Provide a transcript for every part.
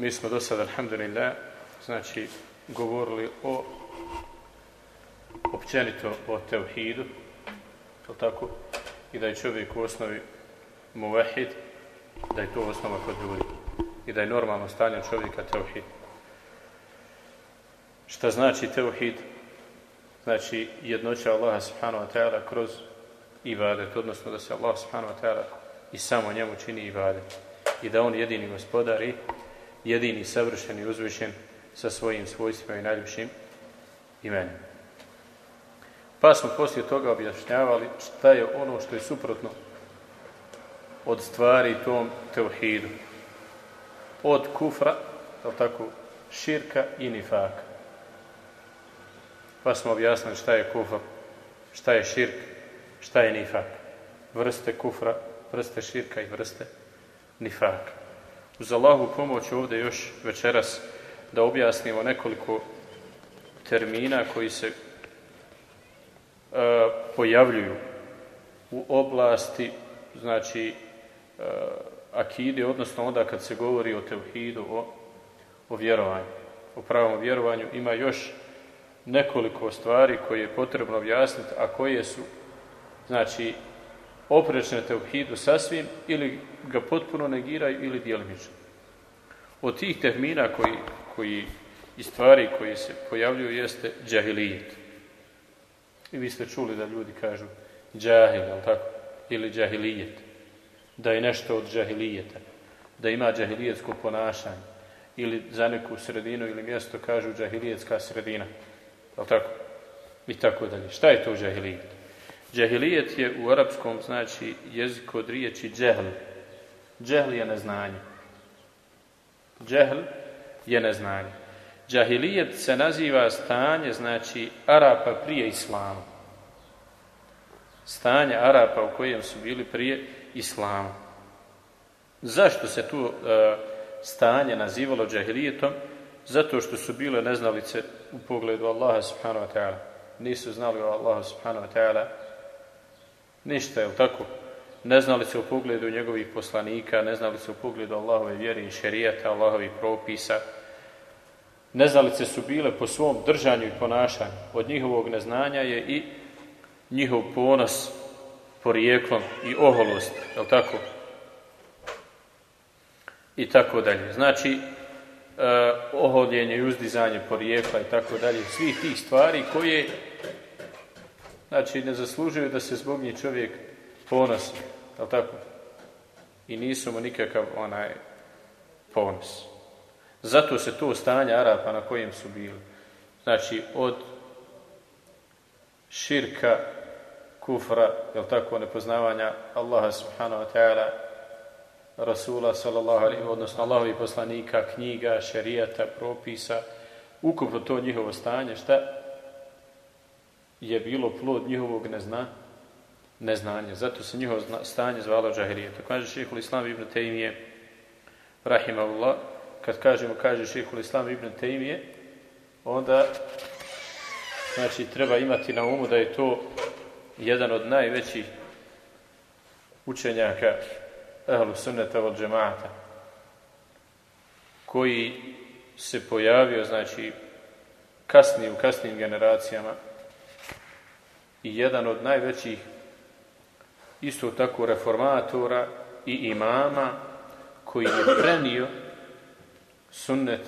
Mi smo do sada, alhamdulillah, znači, govorili o općenito o tevhidu, je tako? I da je čovjek u osnovi muvahid, da je to osnova kod ljudi. I da je normalno stanje čovjeka tevhid. Šta znači tevhid? Znači jednoća Allaha subhanahu wa ta'ala kroz ibadet, odnosno da se Allah subhanahu wa ta'ala i samo njemu čini ibadet. I da on jedini gospodar i jedini savršen i uzvišen sa svojim svojstvima i najljepšim imenima. Pa smo poslije toga objašnjavali šta je ono što je suprotno od stvari tom teuhidu. Od kufra, tako, širka i nifaka. Pa smo objasnili šta je kufr, šta je širk, šta je nifak. Vrste kufra, vrste širka i vrste nifaka. Uz Allahu pomoć ovdje još večeras da objasnimo nekoliko termina koji se e, pojavljuju u oblasti znači e, akide, odnosno onda kad se govori o teuhidu, o, o vjerovanju, o pravom vjerovanju, ima još nekoliko stvari koje je potrebno objasniti, a koje su znači oprečne teuhidu sasvim ili ga potpuno negiraju ili djelomično. Od tih termina koji, koji i stvari koji se pojavljuju jeste džahilijet. I vi ste čuli da ljudi kažu džahil, tako? Ili džahilijet. Da je nešto od džahilijeta. Da ima džahilijetsko ponašanje. Ili za neku sredinu ili mjesto kažu džahilijetska sredina. Je tako? I tako dalje. Šta je to džahilijet? Džahilijet je u arapskom znači jeziku od riječi džehl. Džehl je neznanje. Džehl je neznanje. Džahilijet se naziva stanje, znači, Arapa prije Islama. Stanje Arapa u kojem su bili prije Islama. Zašto se tu uh, stanje nazivalo džahilijetom? Zato što su bile neznalice u pogledu Allaha subhanahu wa ta'ala. Nisu znali o Allahu subhanahu wa ta'ala ništa, je tako? Ne znali se u pogledu njegovih poslanika, ne znali se u pogledu Allahove vjeri i šerijata, Allahovih propisa. Neznalice su bile po svom držanju i ponašanju. Od njihovog neznanja je i njihov ponos porijeklom i oholost, je tako? I tako dalje. Znači, eh, oholjenje i uzdizanje porijekla i tako dalje, svih tih stvari koje znači ne zaslužuju da se zbog njih čovjek ponosi, je tako? I nisu mu nikakav onaj ponos. Zato se to stanje Arapa na kojem su bili. Znači, od širka, kufra, jel tako, nepoznavanja Allaha subhanahu wa ta'ala, Rasula sallallahu alaihi, odnosno Allahovi poslanika, knjiga, šerijata, propisa, ukupno to njihovo stanje, šta je bilo plod njihovog nezna, neznanja. Zato se njihovo stanje zvalo džahirijetom. Kaže šehhul Islam ibn Tejmije, rahimahullah, kad kažemo, kaže šehhul Islam ibn Tejmije, onda znači treba imati na umu da je to jedan od najvećih učenjaka ahlu sunneta od džemata koji se pojavio znači kasnije u kasnim generacijama i jedan od najvećih isto tako reformatora i imama koji je prenio sunnet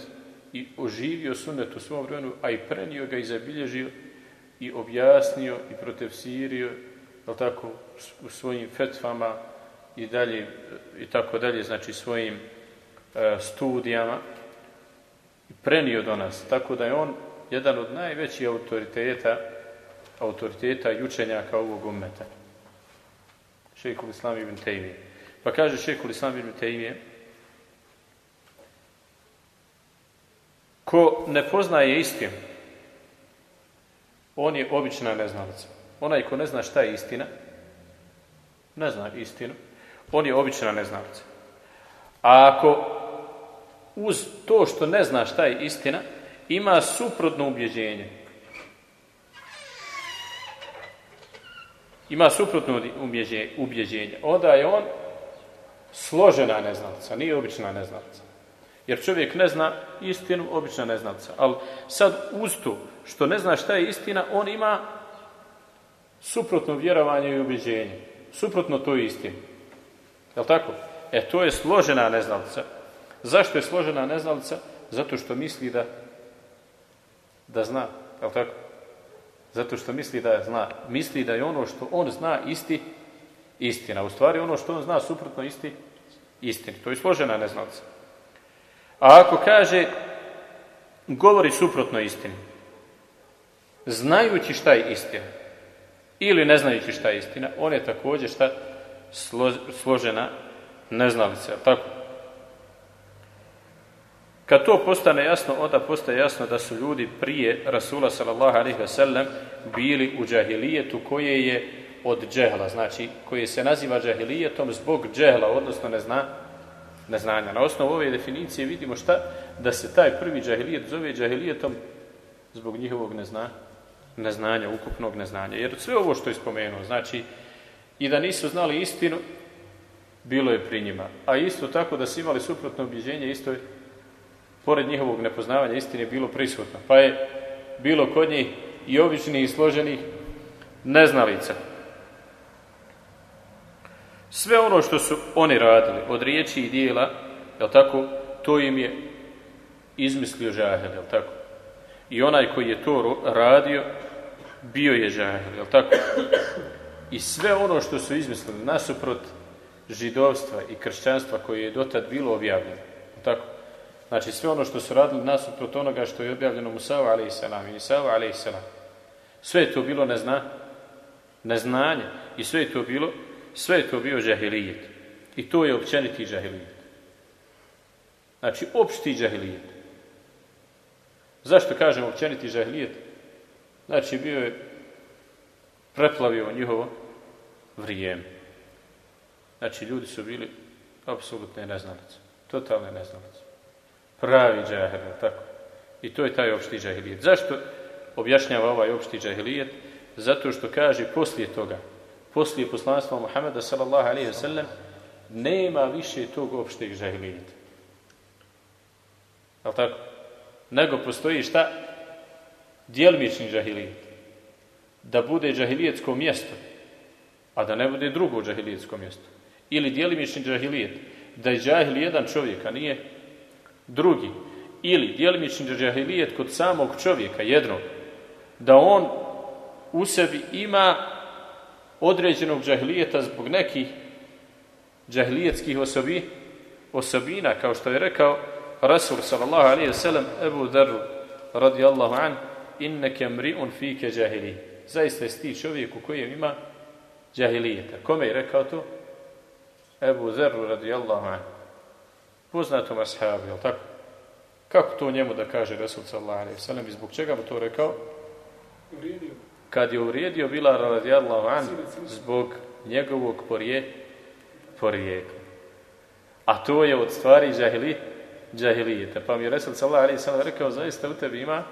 i oživio sunnet u svom vremenu, a i prenio ga i zabilježio i objasnio i protefsirio je tako, u svojim fetvama i dalje i tako dalje, znači svojim e, studijama i prenio do nas. Tako da je on jedan od najvećih autoriteta autoriteta i učenjaka ovog ummeta. Šejhul Islam ibn Tejmije. Pa kaže šejhul Islam ibn Tejmije, ko ne poznaje istinu, on je obična neznalica. Onaj ko ne zna šta je istina, ne zna istinu, on je obična neznalica. A ako uz to što ne zna šta je istina, ima suprotno ubjeđenje, ima suprotno ubjeđenje, onda je on složena neznalica, nije obična neznalica. Jer čovjek ne zna istinu, obična neznalica. Ali sad uz to što ne zna šta je istina, on ima suprotno vjerovanje i ubjeđenje. Suprotno to je istinu. Jel tako? E, to je složena neznalica. Zašto je složena neznalica? Zato što misli da da zna. Jel tako? Zato što misli da zna. Misli da je ono što on zna isti istina. U stvari ono što on zna suprotno isti istini. To je složena neznalica. A ako kaže govori suprotno istini, znajući šta je istina, ili ne znajući šta je istina, on je također šta složena neznalica. Tako? Kad to postane jasno, onda postaje jasno da su ljudi prije Rasula sallallahu alaihi ve sellem bili u džahilijetu koje je od džehla, znači koje se naziva džahilijetom zbog džehla, odnosno ne zna, neznanja. Na osnovu ove definicije vidimo šta? Da se taj prvi džahilijet zove džahilijetom zbog njihovog nezna, neznanja, ukupnog neznanja. Jer sve ovo što je spomenuo, znači i da nisu znali istinu, bilo je pri njima. A isto tako da su imali suprotno objeđenje, isto je, pored njihovog nepoznavanja istine, bilo prisutno. Pa je bilo kod njih i običnih i složenih neznalica. Sve ono što su oni radili, od riječi i dijela, jel tako, to im je izmislio žahel, jel tako? I onaj koji je to radio, bio je žahel, jel tako? I sve ono što su izmislili nasuprot židovstva i kršćanstva koje je dotad bilo objavljeno, jel tako? Znači sve ono što su radili nasuprot onoga što je objavljeno Musava a.s. i Isava a.s. Sve je to bilo nezna, neznanje i sve je to bilo sve je to bio džahilijet. I to je općeniti džahilijet. Znači, opšti džahilijet. Zašto kažem općeniti džahilijet? Znači, bio je preplavio njihovo vrijeme. Znači, ljudi su bili apsolutne neznalice. Totalne neznalice. Pravi džahilijet, tako. I to je taj opšti džahilijet. Zašto objašnjava ovaj opšti džahilijet? Zato što kaže poslije toga, poslije poslanstva Muhammeda sallallahu alaihi wa sallam nema više tog opšteg žahilijet. Jel tako? Nego postoji šta? Djelmični žahilijet. Da bude džahilijetsko mjesto, a da ne bude drugo džahilijetsko mjesto. Ili djelimični džahilijet. Da je džahil jedan čovjek, a nije drugi. Ili djelimični džahilijet kod samog čovjeka, jednog. Da on u sebi ima određenog džahlijeta zbog nekih džahlijetskih osobi, osobina, kao što je rekao Rasul sallallahu alaihi wa sallam Ebu Dharru radijallahu an inneke mri'un fike džahili. Zaista je ti čovjek u kojem ima džahilijeta. Kome je rekao to? Ebu Dharru radijallahu an. Poznatom ashabu, jel tako? Kako to njemu da kaže Rasul sallallahu alaihi i zbog čega mu to rekao? Uvrijedio kad je uvrijedio Bilal radijallahu an zbog njegovog porije, porijekla. A to je od stvari džahili, džahilijeta. Pa mi je Resul sallallahu alaihi sallam rekao, zaista u tebi ima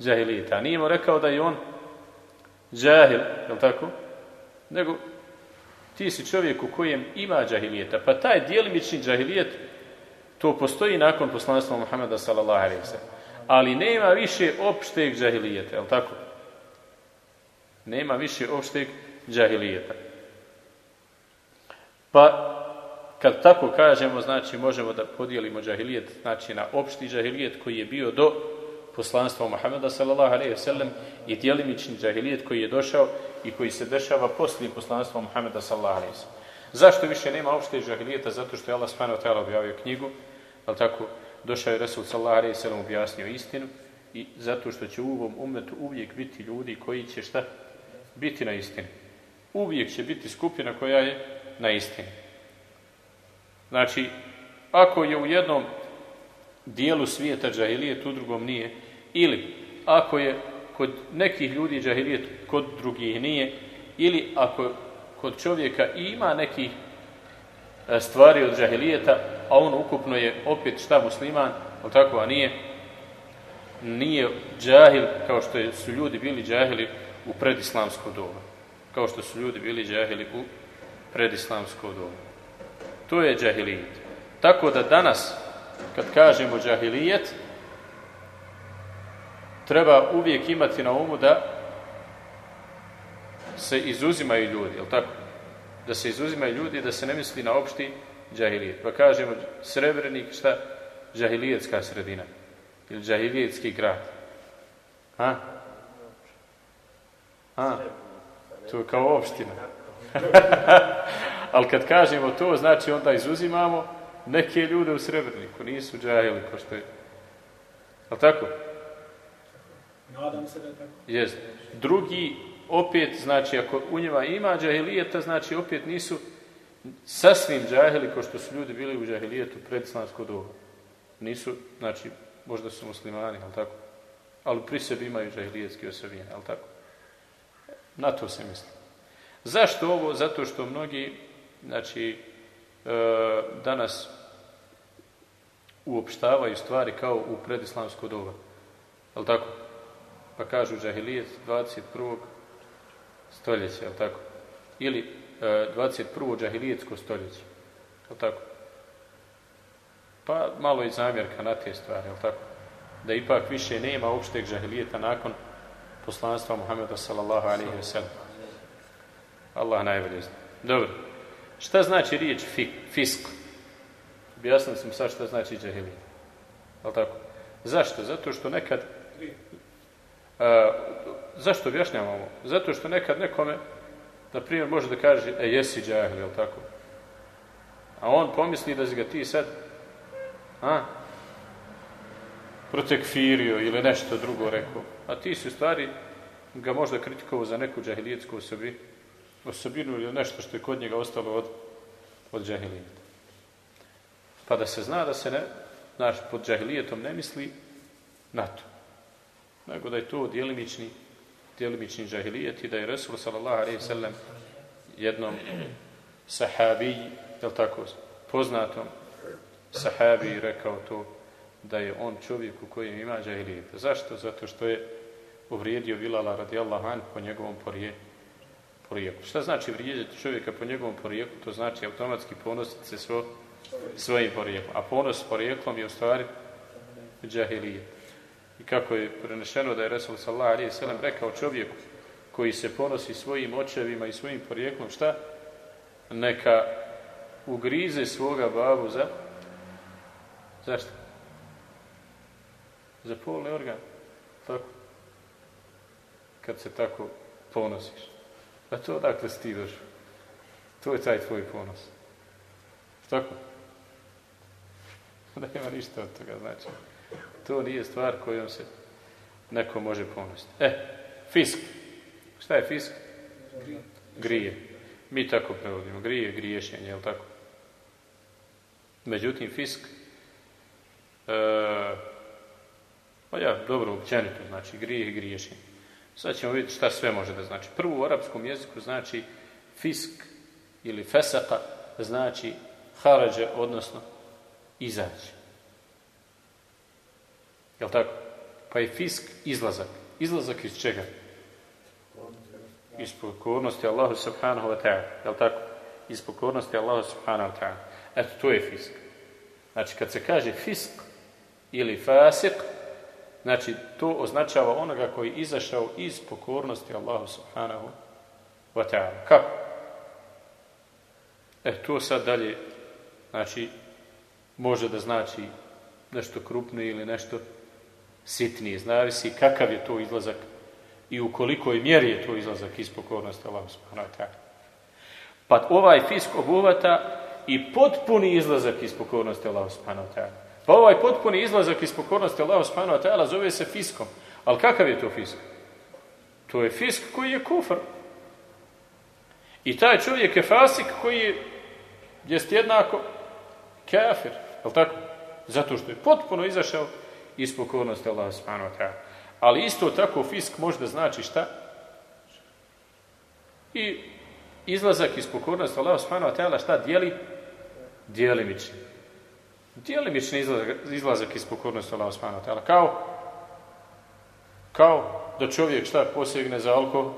džahilijeta. A nije mu rekao da je on džahil, je tako? Nego ti si čovjek u kojem ima džahilijeta. Pa taj dijelimični džahilijet, to postoji nakon poslanstva Muhammeda sallallahu alaihi. Ali nema više opšteg džahilijeta, je tako? Nema više opšteg džahilijeta. Pa, kad tako kažemo, znači možemo da podijelimo džahilijet znači na opšti džahilijet koji je bio do poslanstva Muhammeda sallallahu alejhi ve i djelimični džahilijet koji je došao i koji se dešava poslije poslanstva Muhammeda sallallahu alejhi. Zašto više nema opšte džahilijeta? Zato što je Allah ta'ala objavio knjigu, al tako došao je Resul sallallahu alejhi ve sellem objasnio istinu i zato što će u ovom umetu uvijek biti ljudi koji će šta biti na istini. Uvijek će biti skupina koja je na istini. Znači, ako je u jednom dijelu svijeta džahilijet, u drugom nije, ili ako je kod nekih ljudi džahilijet, kod drugih nije, ili ako kod čovjeka ima nekih e, stvari od džahilijeta, a on ukupno je opet šta musliman, ali tako, a nije, nije džahil, kao što su ljudi bili džahili u predislamsko doba. Kao što su ljudi bili džahili u predislamsko doba. To je džahilijet. Tako da danas kad kažemo džahilijet, treba uvijek imati na umu da se izuzimaju ljudi, jel tako? Da se izuzimaju ljudi da se ne misli na opšti džahilijet. Pa kažemo srebrnik, šta? Džahilijetska sredina. Ili džahilijetski grad. A? A? To je kao opština. Ali kad kažemo to, znači onda izuzimamo neke ljude u Srebrniku, nisu džahili, ko što je. Ali tako? Nadam se da je tako. Jest. Drugi, opet, znači, ako u njima ima džahilijeta, znači opet nisu sasvim džahili, ko što su ljudi bili u džahilijetu pred islamsko doba. Nisu, znači, možda su muslimani, ali tako? Ali pri sebi imaju džahilijetske osobine, ali tako? Na to se misli. Zašto ovo? Zato što mnogi, znači, e, danas uopštavaju stvari kao u predislamsko doba. Ali tako? Pa kažu džahilijet 21. stoljeća, ali tako? Ili 21. džahilijetsko stoljeće. Ali tako? Pa malo i zamjerka na te stvari, ali tako? Da ipak više nema opšteg džahilijeta nakon poslanstva Muhammeda sallallahu alaihi wa sallam. Allah najbolje zna. Dobro. Šta znači riječ fisk? Objasnili smo sad šta znači džahilijet. Ali tako? Zašto? Zato što nekad a, zašto objašnjavamo? Zato što nekad nekome na primjer može da kaže e jesi džahil, jel tako? A on pomisli da si ga ti sad a, protekfirio ili nešto drugo rekao. A ti si u stvari ga možda kritikovao za neku džahilijetsku osobi, osobinu ili nešto što je kod njega ostalo od, od džahilijeta. Pa da se zna da se ne, znaš, pod džahilijetom ne misli na to. Nego da je to djelimični, djelimični džahilijet i da je Resul sallallahu alaihi sallam jednom sahabiji, je tako, poznatom sahabiji rekao to da je on čovjek u kojem ima džahilijeta. Zašto? Zato što je uvrijedio Bilala radijallahu an po njegovom porije, porijeklu. Šta znači vrijediti čovjeka po njegovom porijeklu? To znači automatski ponositi se svo, svojim porijeklom. A ponos s porijeklom je u stvari džahilijet. I kako je prenešeno da je Resul sallallahu alaihi sallam rekao čovjeku koji se ponosi svojim očevima i svojim porijeklom, šta? Neka ugrize svoga babu za zašto? Za polni organ. Tako. Kad se tako ponosiš. A to odakle si ti došao? To je taj tvoj ponos. Tako? Da nema ništa od toga, znači. To nije stvar kojom se neko može ponositi. E, fisk. Šta je fisk? Grije. Mi tako prevodimo. Grije, griješenje, je li tako? Međutim, fisk e, pa ja, dobro, općenito, znači grijeh i griješenje. Sad ćemo vidjeti šta sve može da znači. Prvo u arapskom jeziku znači fisk ili fesaka znači harađe, odnosno izaći. Jel tako? Pa je fisk izlazak. Izlazak iz čega? Iz pokornosti Allahu subhanahu wa ta'ala. Jel tako? Iz pokornosti Allahu subhanahu wa ta'ala. Eto, to je fisk. Znači, kad se kaže fisk ili fasik, znači, to označava onoga koji je izašao iz pokornosti Allahu subhanahu wa ta'ala. Kako? E, to sad dalje, znači, može da znači nešto krupno ili nešto sitnije. Zavisi kakav je to izlazak i u kolikoj mjeri je to izlazak iz pokornosti Allahu subhanahu wa ta'ala. Pa ovaj fisk obuhvata i potpuni izlazak iz pokornosti Allahu subhanahu wa ta'ala. Pa ovaj potpuni izlazak iz pokornosti Allahu subhanahu wa ta'ala zove se fiskom. Ali kakav je to fisk? To je fisk koji je kufr. I taj čovjek je fasik koji je jest jednako kafir. Je tako? Zato što je potpuno izašao iz pokornosti Allaha subhanahu wa ta'ala. Ali isto tako fisk možda znači šta? I izlazak iz pokornosti Allaha subhanahu wa ta'ala šta dijeli? Dijelimični. Dijelimični izlazak, izlazak iz pokornosti Allaha subhanahu wa ta'ala. Kao? Kao da čovjek šta posegne za alkohol?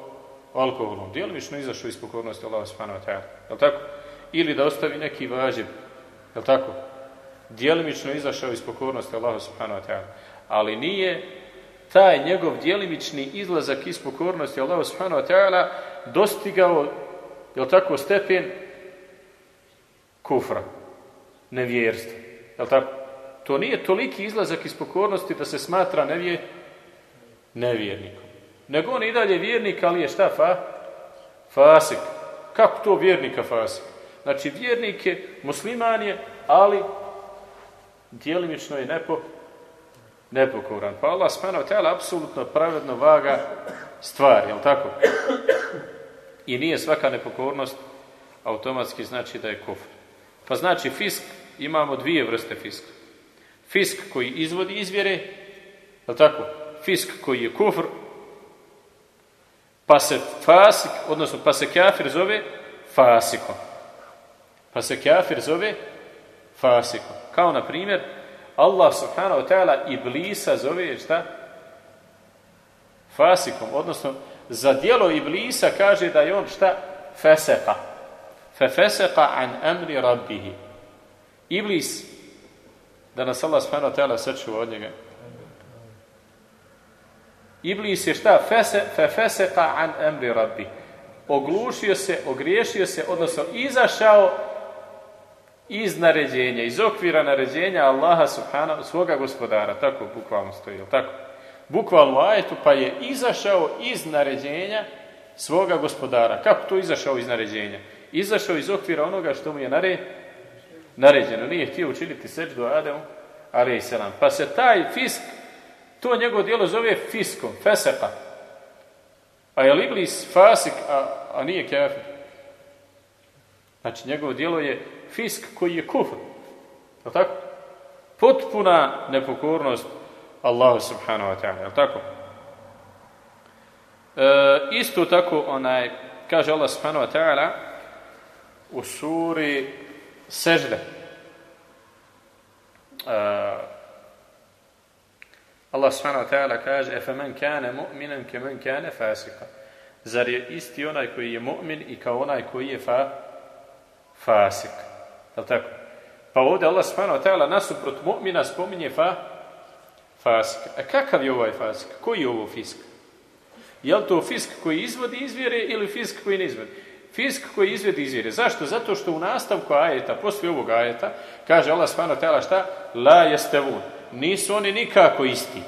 alkoholom. Dijelimično izašao iz pokornosti Allaha subhanahu wa ta'ala. Je tako? Ili da ostavi neki važib. Je tako? Djelimično izašao iz pokornosti Allahu subhanahu wa ta'ala. Ali nije taj njegov djelimični izlazak iz pokornosti Allahu subhanahu wa ta'ala dostigao, jel tako, stepen kufra, nevjerstva. Jel tako? To nije toliki izlazak iz pokornosti da se smatra nevje, nevjernikom. Nego on i dalje vjernik, ali je šta fa? Fasik. Kako to vjernika fasik? Znači vjernik je, musliman je, ali djelimično je nepo, nepokoran. Pa Allah subhanahu wa apsolutno pravedno vaga stvari, jel tako? I nije svaka nepokornost automatski znači da je kufr. Pa znači fisk, imamo dvije vrste fiska. Fisk koji izvodi izvjere, jel tako? Fisk koji je kufr, pa se fasik, odnosno pa se kafir zove fasikom. Pa se kafir zove fasikom. Kao na primjer, Allah subhanahu wa ta'ala Iblisa zove šta? Fasikom. Odnosno, za dijelo Iblisa kaže da je on šta? Feseka. Fe feseka an amri rabbihi. Iblis, da nas Allah subhanahu wa ta'ala sačuva od njega. Iblis je šta? Fese, fe feseka an amri rabbi. Oglušio se, ogriješio se, odnosno izašao iz naređenja, iz okvira naređenja Allaha subhanahu, svoga gospodara, tako bukvalno stoji, jel tako? Bukvalno ajetu, pa je izašao iz naređenja svoga gospodara. Kako to izašao iz naređenja? Izašao iz okvira onoga što mu je nare, naređeno. Nije htio učiniti seđu Ademu, ali selam. Pa se taj fisk, to njegovo djelo zove fiskom, feseka. A je li iblis fasik, a, a nije kafir? Znači, njegovo djelo je fisk koji je kufr. Je tako? Potpuna nepokornost Allahu subhanahu wa ta'ala. Je tako? E, isto tako, onaj, kaže Allah subhanahu wa ta'ala u suri Sežde. E, Allah subhanahu wa ta'ala kaže Efe men kane mu'minan ke men kane fasika. Zar je isti onaj koji je mu'min i kao onaj koji je fa, fasik? Jel tako? Pa ovdje Allah subhanahu wa ta'ala nasuprot mu'mina spominje fa, fasik. A kakav je ovaj fasik? Koji je ovo fisk? Je li to fisk koji izvodi izvjere ili fisk koji ne izvodi? Fisk koji izvodi izvjere. Zašto? Zato što u nastavku ajeta, poslije ovog ajeta, kaže Allah subhanahu wa šta? La jestevun. Nisu oni nikako isti.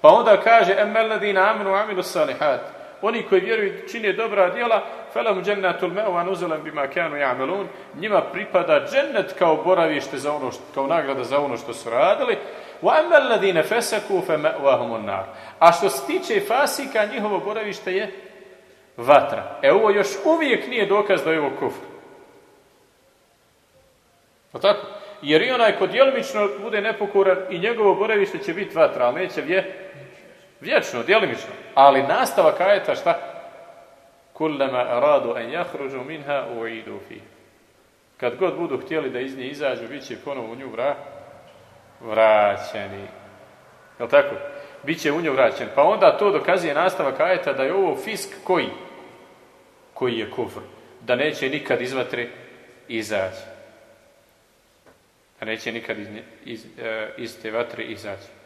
Pa onda kaže emmel ladina aminu amilu salihat. Oni koji vjeruju čine dobra djela, felahum džennatul me'uvan uzelam bima kanu ja'melun, njima pripada džennet kao boravište za ono što, kao nagrada za ono što su radili, wa amal ladine fesaku fe nar. A što se tiče fasika, njihovo boravište je vatra. E ovo još uvijek nije dokaz da je ovo kufr. O tako? Jer i onaj ko djelimično bude nepokoran i njegovo boravište će biti vatra, ali neće vje, vječno, djelimično. Ali nastavak ajeta šta? Kullama aradu an jahružu minha uidu fi. Kad god budu htjeli da iz nje izađu, bit će ponovo u nju vra, vraćeni. Jel tako? Biće u nju vraćen. Pa onda to dokazuje nastavak ajeta da je ovo fisk koji? Koji je kufr. Da neće nikad izvatre izaći. Da neće nikad iz, iz, iz te vatre izaći.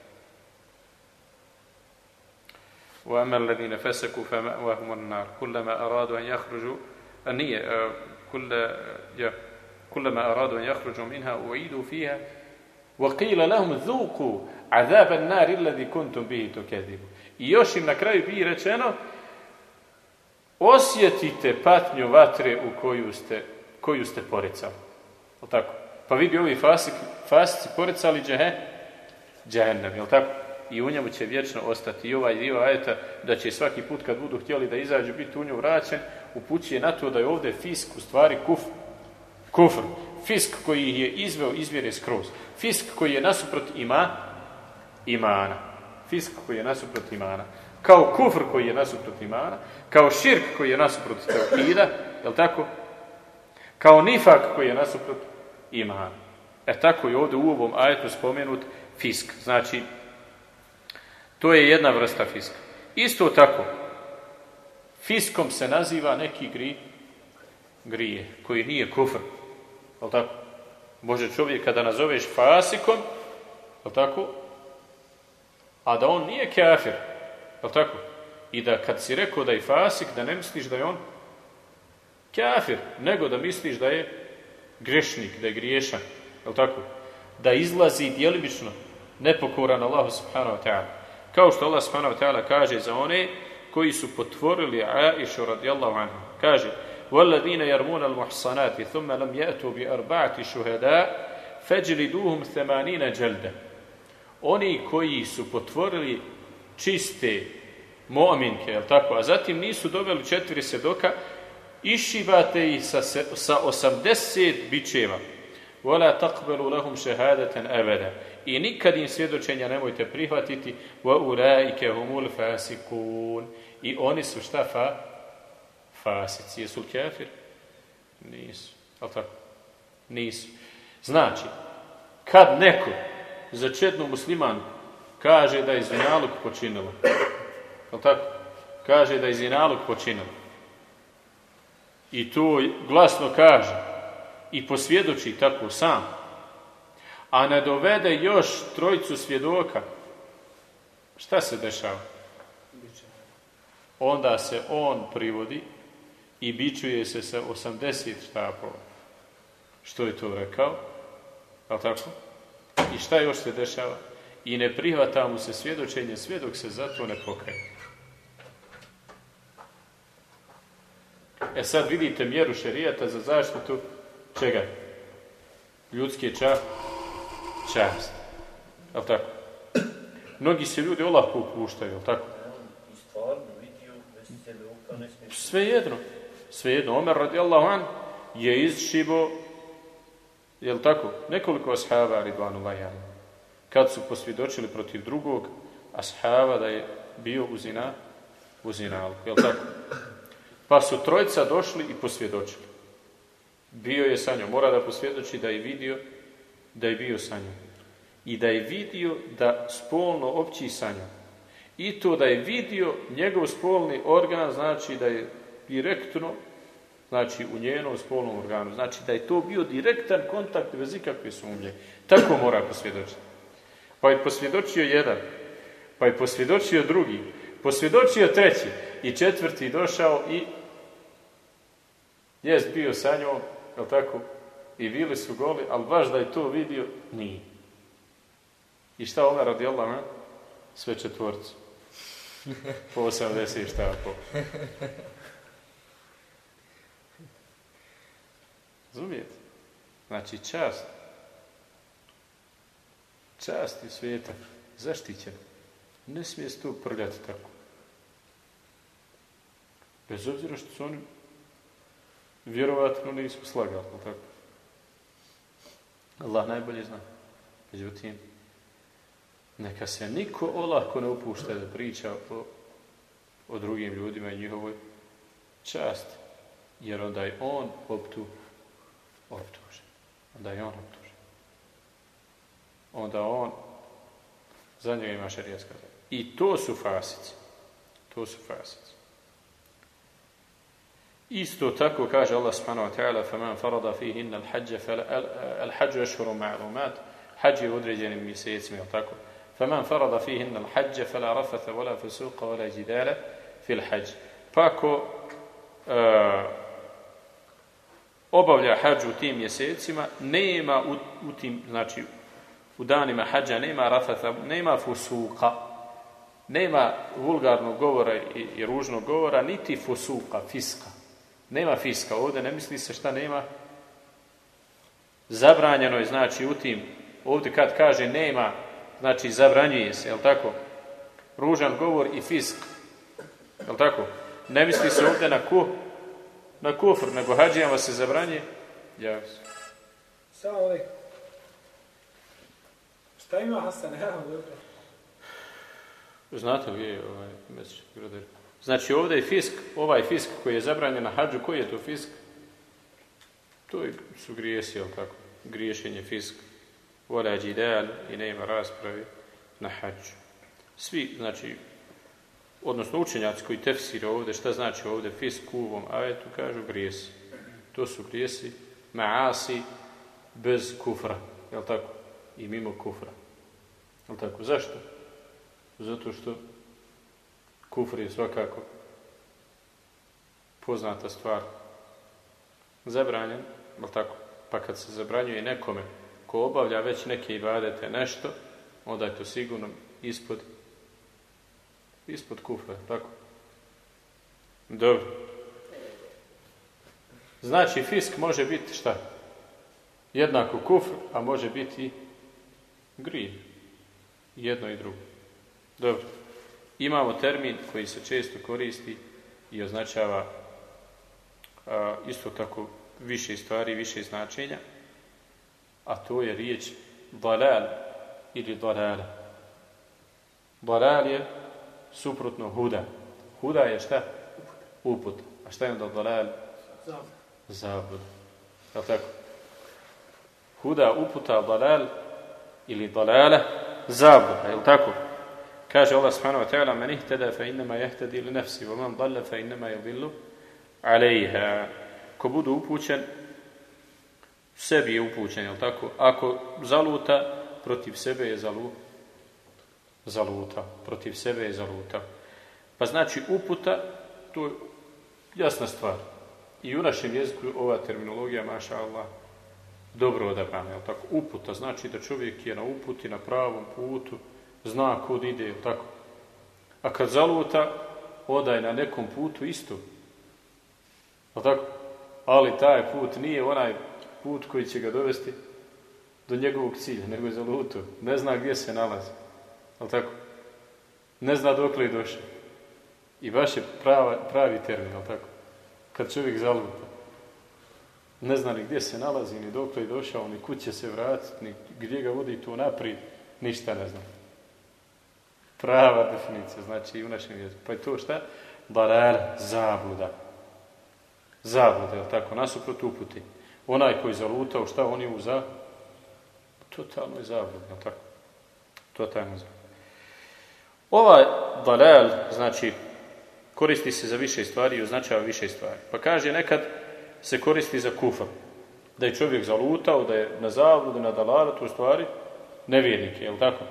وأما الذين فسكوا فمأواهم النار كلما أرادوا أن يخرجوا النية كل كلما أرادوا أن يخرجوا منها أعيدوا فيها وقيل لهم ذوقوا عذاب النار الذي كنتم به تكذبون I još im na kraju bi rečeno osjetite patnju vatre u koju ste, koju ste poricali. O tako? Pa vidi ovi fasik, fasici poricali džehe, džehennem, jel tako? I u njemu će vječno ostati. I ovaj dio ajeta da će svaki put kad budu htjeli da izađu biti u nju vraćen, upućuje na to da je ovdje fisk u stvari kuf, kufr. Fisk koji ih je izveo izvjere skroz. Fisk koji je nasuprot ima, imana. Fisk koji je nasuprot imana. Kao kufr koji je nasuprot imana, kao širk koji je nasuprot tevhida, je tako? Kao nifak koji je nasuprot imana. E tako je ovdje u ovom ajetu spomenut fisk. Znači, to je jedna vrsta fiska. Isto tako, fiskom se naziva neki gri, grije, koji nije kufr. Ali tako? Može čovjek kada nazoveš fasikom, je tako? A da on nije kafir, je tako? I da kad si rekao da je fasik, da ne misliš da je on kafir, nego da misliš da je grešnik, da je griješan, je tako? Da izlazi djelimično nepokoran Allahu subhanahu wa ta'ala. Kao što Allah subhanahu wa ta'ala kaže za one koji su potvorili Aisha radijallahu anha. Kaže, والذين يرمون المحصنات ثم لم يأتوا بأربعة شهداء فجلدوهم ثمانين جلدة oni koji su potvorili čiste mominke, jel tako, a zatim nisu doveli četiri sedoka, išibate ih sa, sa 80 bičeva. Vola takbelu lahum šehadeten eveda. I nikad im svjedočenja nemojte prihvatiti. Wa humul fasikun. I oni su šta fa? Fasici. Jesu kafir? Nisu. Ali tako? Nisu. Znači, kad neko za četnu musliman kaže da je zinaluk počinilo, ali tako? Kaže da je zinaluk počinilo. I to glasno kaže i posvjedoči tako sam, a ne dovede još trojicu svjedoka, šta se dešava? Onda se on privodi i bičuje se sa 80 štapova. Što je to rekao? Ali tako? I šta još se dešava? I ne prihvata mu se svjedočenje sve dok se zato ne pokrene. E sad vidite mjeru šerijata za zaštitu čega? Ljudske ča? Čast. Je tako? Mnogi se ljudi olako upuštaju, je tako? Sve jedno. Sve jedno. Omer radijallahu an je izšibo je tako? Nekoliko ashaba Ridvanu Lajana. Kad su posvjedočili protiv drugog ashaba da je bio u zina, u zinalu. Je tako? Pa su trojica došli i posvjedočili. Bio je sa njom. Mora da posvjedoči da je vidio da je bio sa njom. I da je vidio da spolno opći sa njom. I to da je vidio njegov spolni organ, znači da je direktno, znači u njenom spolnom organu. Znači da je to bio direktan kontakt bez ikakve sumnje. Tako mora posvjedočiti. Pa je posvjedočio jedan, pa je posvjedočio drugi, posvjedočio treći i četvrti došao i jest bio sa njom, je tako, i bili su goli, ali baš da je to vidio, nije. I šta Omer radi Allah, sve četvorcu. Po 80 šta po. Razumijete? Znači čast. Čast je svijeta. Zaštićen. Ne smije se tu prljati tako. Bez obzira što su oni vjerovatno nisu slagali, tako? Allah najbolje zna. Međutim, neka se niko olako ne upušta da priča o, o drugim ljudima i njihovoj časti. Jer onda je on optu optužen. Onda je on optužen. Onda on za njega ima šarijatska I to su fasici. To su fasici. Isto tako kaže Allah subhanahu wa ta'ala فَمَنْ فَرَضَ فِيهِنَّ الْحَجَّ الْحَجُّ أَشْهُرُ مَعْلُومَاتِ Hađ je u određenim mjesecima, tako? فَمَنْ فَرَضَ فِيهِنَّ الْحَجَّ فَلَا رَفَثَ وَلَا فُسُوقَ وَلَا جِدَالَ فِي الْحَجِّ Pa ako uh, obavlja hađ u tim mjesecima, nema u, u tim, znači u danima hađa nema rafatha, nema fusuka, nema vulgarnog govora i, i ružnog govora, niti fusuka, fiska. Nema fiska. Ovdje ne misli se šta nema. Zabranjeno je, znači, u tim, ovdje kad kaže nema, znači, zabranjuje se, jel tako? Ružan govor i fisk. Jel tako? Ne misli se ovdje na ku, na kufr, nego hađijama se zabranje. Ja. Samo ovaj. Šta ima Hasan? Znate li je ovaj mesič, Znači ovdje je fisk, ovaj fisk koji je zabranjen na hađu, koji je to fisk? To su grijesi, jel tako? Griješenje fisk. Vola džidal i nema raspravi na hađu. Svi, znači, odnosno učenjaci koji tefsire ovdje, šta znači ovdje fisk u ovom ajetu, kažu grijesi. To su grijesi, maasi, bez kufra, jel tako? I mimo kufra. Jel tako? Zašto? Zato što kufr je svakako poznata stvar. Zabranjen, jel tako? Pa kad se zabranjuje nekome ko obavlja već neke ibadete nešto, onda je to sigurno ispod ispod kufra, tako? Dobro. Znači, fisk može biti šta? Jednako kufr, a može biti grije. Jedno i drugo. Dobro. Imamo termin koji se često koristi i označava a, isto tako više stvari, više značenja, a to je riječ dalal ili dalal. Dalal je suprotno huda. Huda je šta? Uput. A šta je onda dalal? Zabud. Je tako? Huda, uputa, dalal ili dalala, zabud. Je tako? Kaže Allah subhanahu wa ta'ala, man ihtada fa innama yahtadi li nafsi, wa man dalla fa innama yadillu alejha. Ko bude upućen, sebi je upućen, je tako? Ako zaluta, protiv sebe je zalu, zaluta. Protiv sebe je zaluta. Pa znači uputa, to je jasna stvar. I u našem jeziku ova terminologija, maša Allah, dobro odabrana, je tako? Uputa znači da čovjek je na uputi, na pravom putu, zna kud ide, tako. A kad zaluta, odaje na nekom putu isto. tako? Ali taj put nije onaj put koji će ga dovesti do njegovog cilja, nego je zaluto. Ne zna gdje se nalazi. Ali tako? Ne zna dok je došao. I baš je prava, pravi termin, ali tako? Kad čovjek zaluta. Ne zna ni gdje se nalazi, ni dok je došao, ni kud će se vratiti, ni gdje ga vodi tu naprijed, ništa ne zna. Prava definicija, znači i u našem jeziku. Pa je to šta? Darar, zabluda. Zabluda, je tako? Nasuprot uputi Onaj koji zalutao, šta on je u za? Totalno je zablud, je tako? Totalno je zablud. Ovaj dalal, znači, koristi se za više stvari i označava više stvari. Pa kaže, nekad se koristi za kufa. Da je čovjek zalutao, da je na zabludu, na dalalatu, u stvari, nevjernik, je li tako?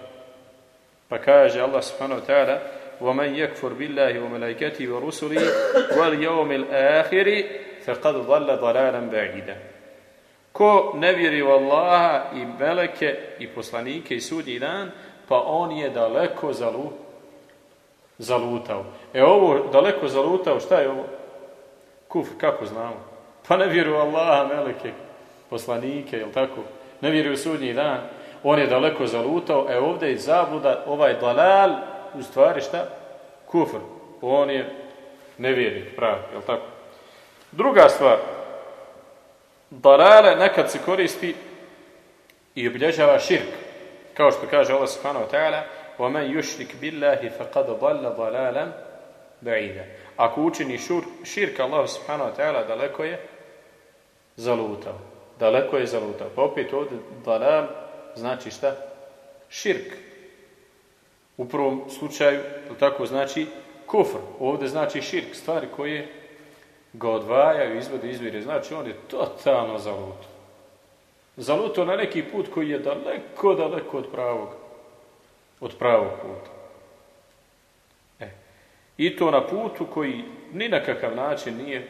Pa kaže Allah subhanahu wa ta'ala وَمَنْ يَكْفُرْ بِاللَّهِ وَمَلَيْكَتِهِ وَرُسُلِهِ وَالْيَوْمِ الْآخِرِ فَقَدْ ضَلَّ ضَلَالًا بَعِيدًا Ko ne vjeri u Allaha i meleke i poslanike i sudnji dan, pa on je daleko zalu, zalutao. E ovo daleko zalutao, šta je ovo? Kuf, kako znamo? Pa ne vjeruju Allaha, meleke, poslanike, jel tako? Ne vjeruju u sudnji dan on je daleko zalutao, e ovdje je zabluda, ovaj dalal, u stvari šta? Kufr. On je nevjernik, pravi, jel tako? Druga stvar, dalale nekad se koristi i obilježava širk, kao što kaže Allah subhanahu wa ta'ala, وَمَنْ يُشْرِكْ بِاللَّهِ فَقَدْ ضَلَّ ضَلَالًا بَعِيدًا Ako učini šur, širk Allah subhanahu wa ta'ala daleko je zalutao. Daleko je zalutao. Pa opet ovdje dalal znači šta? Širk. U prvom slučaju, tako znači kufr. Ovdje znači širk, stvari koje ga odvajaju, izvode izvire. Znači on je totalno zaluto. Zaluto na neki put koji je daleko, daleko od pravog, od pravog puta. E. I to na putu koji ni na kakav način nije,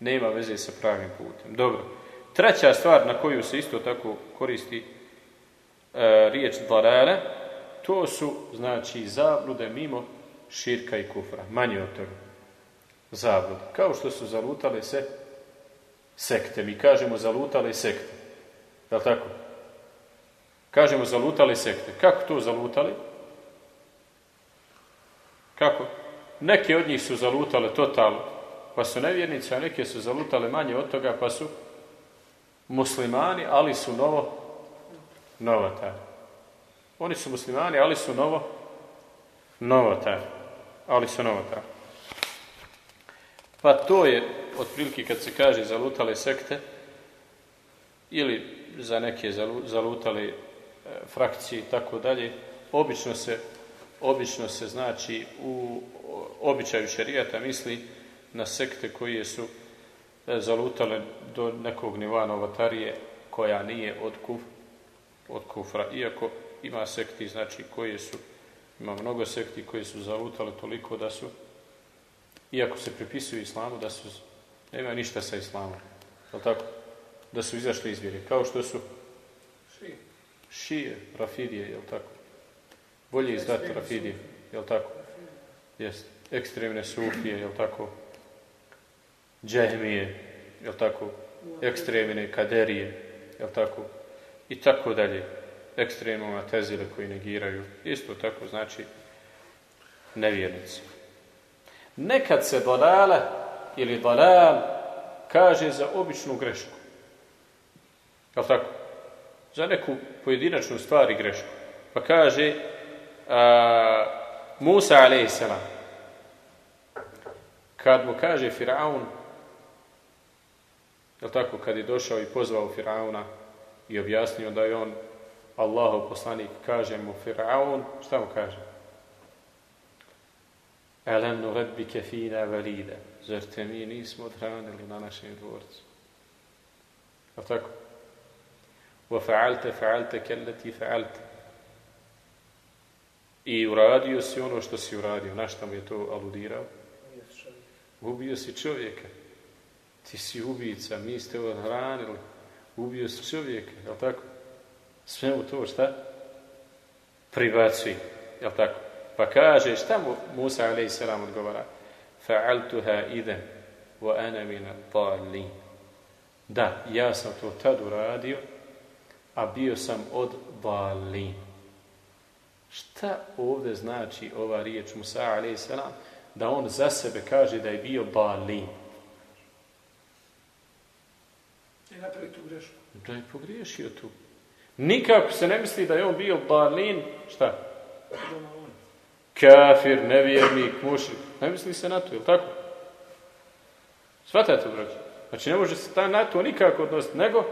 nema veze sa pravim putem. Dobro. Treća stvar na koju se isto tako koristi e, riječ dalale, to su, znači, zablude mimo širka i kufra. Manje od toga. Zablude. Kao što su zalutale se sekte. Mi kažemo zalutale sekte. Je li tako? Kažemo zalutale sekte. Kako to zalutali? Kako? Neke od njih su zalutale totalno, pa su nevjernice, a neke su zalutale manje od toga, pa su muslimani, ali su novo novotar. Oni su muslimani, ali su novo novotar. Ali su novotar. Pa to je, otprilike kad se kaže zalutale sekte, ili za neke zalutale e, frakcije i tako dalje, obično se, obično se znači u običaju šerijata misli na sekte koje su e, zalutale do nekog nivoa novotarije koja nije od, kuf, od kufra. Iako ima sekti, znači, koje su, ima mnogo sekti koji su zalutali toliko da su, iako se pripisuju islamu, da su, nema ništa sa islamom. Je tako? Da su izašli iz vjere. Kao što su šije, rafidije, je tako? Bolje izdati Ekstremne rafidije, je tako? Jest. Ekstremne sufije, je tako? Džehmije, je tako? Ekstremne kaderije, je tako? I tako dalje. Ekstremno tezile koji negiraju. Isto tako znači nevjernici. Nekad se dalale ili dalal kaže za običnu grešku. Je tako? Za neku pojedinačnu stvar i grešku. Pa kaže a, Musa a.s. Kad mu kaže Firaun, je tako, kad je došao i pozvao Firauna i objasnio da je on Allahov poslanik, kaže mu Firaun, šta mu kaže? Elem nu redbike fina valide. Zar te mi nismo odhranili na našem dvorcu? Je tako? Wa fa'alte fa'alte kelleti fa'alte. I uradio si ono što si uradio. Na šta mu je to aludirao? Ubio si čovjeka. Ti si ubica, mi ste odhranili. Ubio si čovjeka, jel tako? Sve mu to šta? Pribacuje, jel tako? Pa kaže, šta mu Musa a.s. odgovara? Fa'altuha idem wa ana min dalin. Da, ja sam to tad uradio, a bio sam od dalin. Šta ovdje znači ova riječ Musa a.s. da on za sebe kaže da je bio balin? I napravi tu grešku. Da je pogriješio tu. Nikako se ne misli da je on bio balin, šta? Kafir, nevjernik, mušik. Ne misli se na to, jel tako? Svatate, braći? Znači, ne može se ta na to nikako odnositi, nego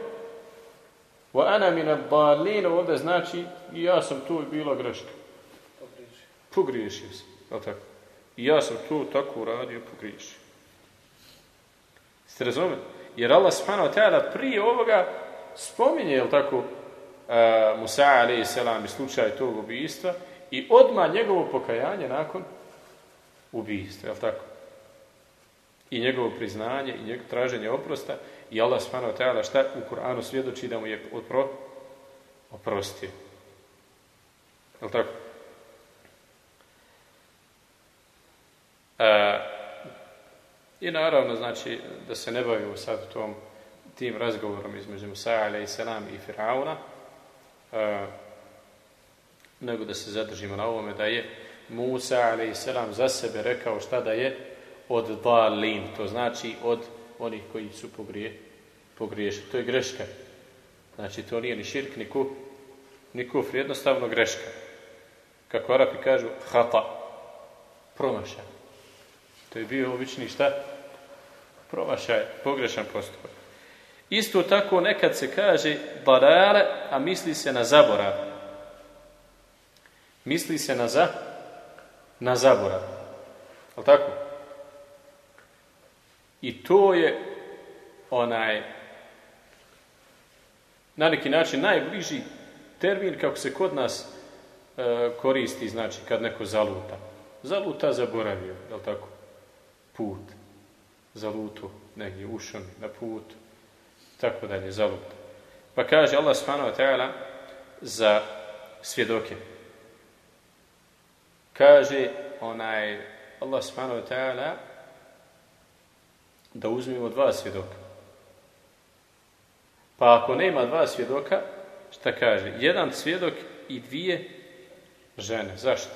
wa ana min ad-dallin ovdje znači i ja sam tu i bila greška. Pogriješi. Pogriješio sam, jel tako? I ja sam tu tako uradio, pogriješio. Ste razumeli? Jer Allah subhanahu wa ta'ala prije ovoga spominje, jel tako, uh, Musa salam i slučaj tog ubijstva i odmah njegovo pokajanje nakon ubijstva, jel tako? I njegovo priznanje i njegovo traženje oprosta i Allah subhanahu ta'ala šta u Kur'anu svjedoči da mu je opro, oprostio. Jel tako? E, I naravno, znači, da se ne bavimo sad tom, tim razgovorom između Musa a.s. i Firauna, e, nego da se zadržimo na ovome da je Musa a.s. za sebe rekao šta da je od dalin, to znači od onih koji su pogrije, pogriješili. To je greška. Znači, to nije ni širk, ni kuf, ni kufr, jednostavno greška. Kako Arapi kažu, hata, promašaj. To je bio obični šta? Promašaj, pogrešan postupak. Isto tako nekad se kaže barale, a misli se na zaborav. Misli se na za, na zaborav. Ali tako? I to je onaj na neki način najbliži termin kako se kod nas e, koristi, znači kad neko zaluta. Zaluta zaboravio, je li tako? Put. Zalutu negdje ušao na put. Tako dalje, zaluta. Pa kaže Allah subhanahu za svjedoke. Kaže onaj Allah subhanahu wa ta'ala da uzmemo dva svjedoka. Pa ako nema dva svjedoka, šta kaže? Jedan svjedok i dvije žene. Zašto?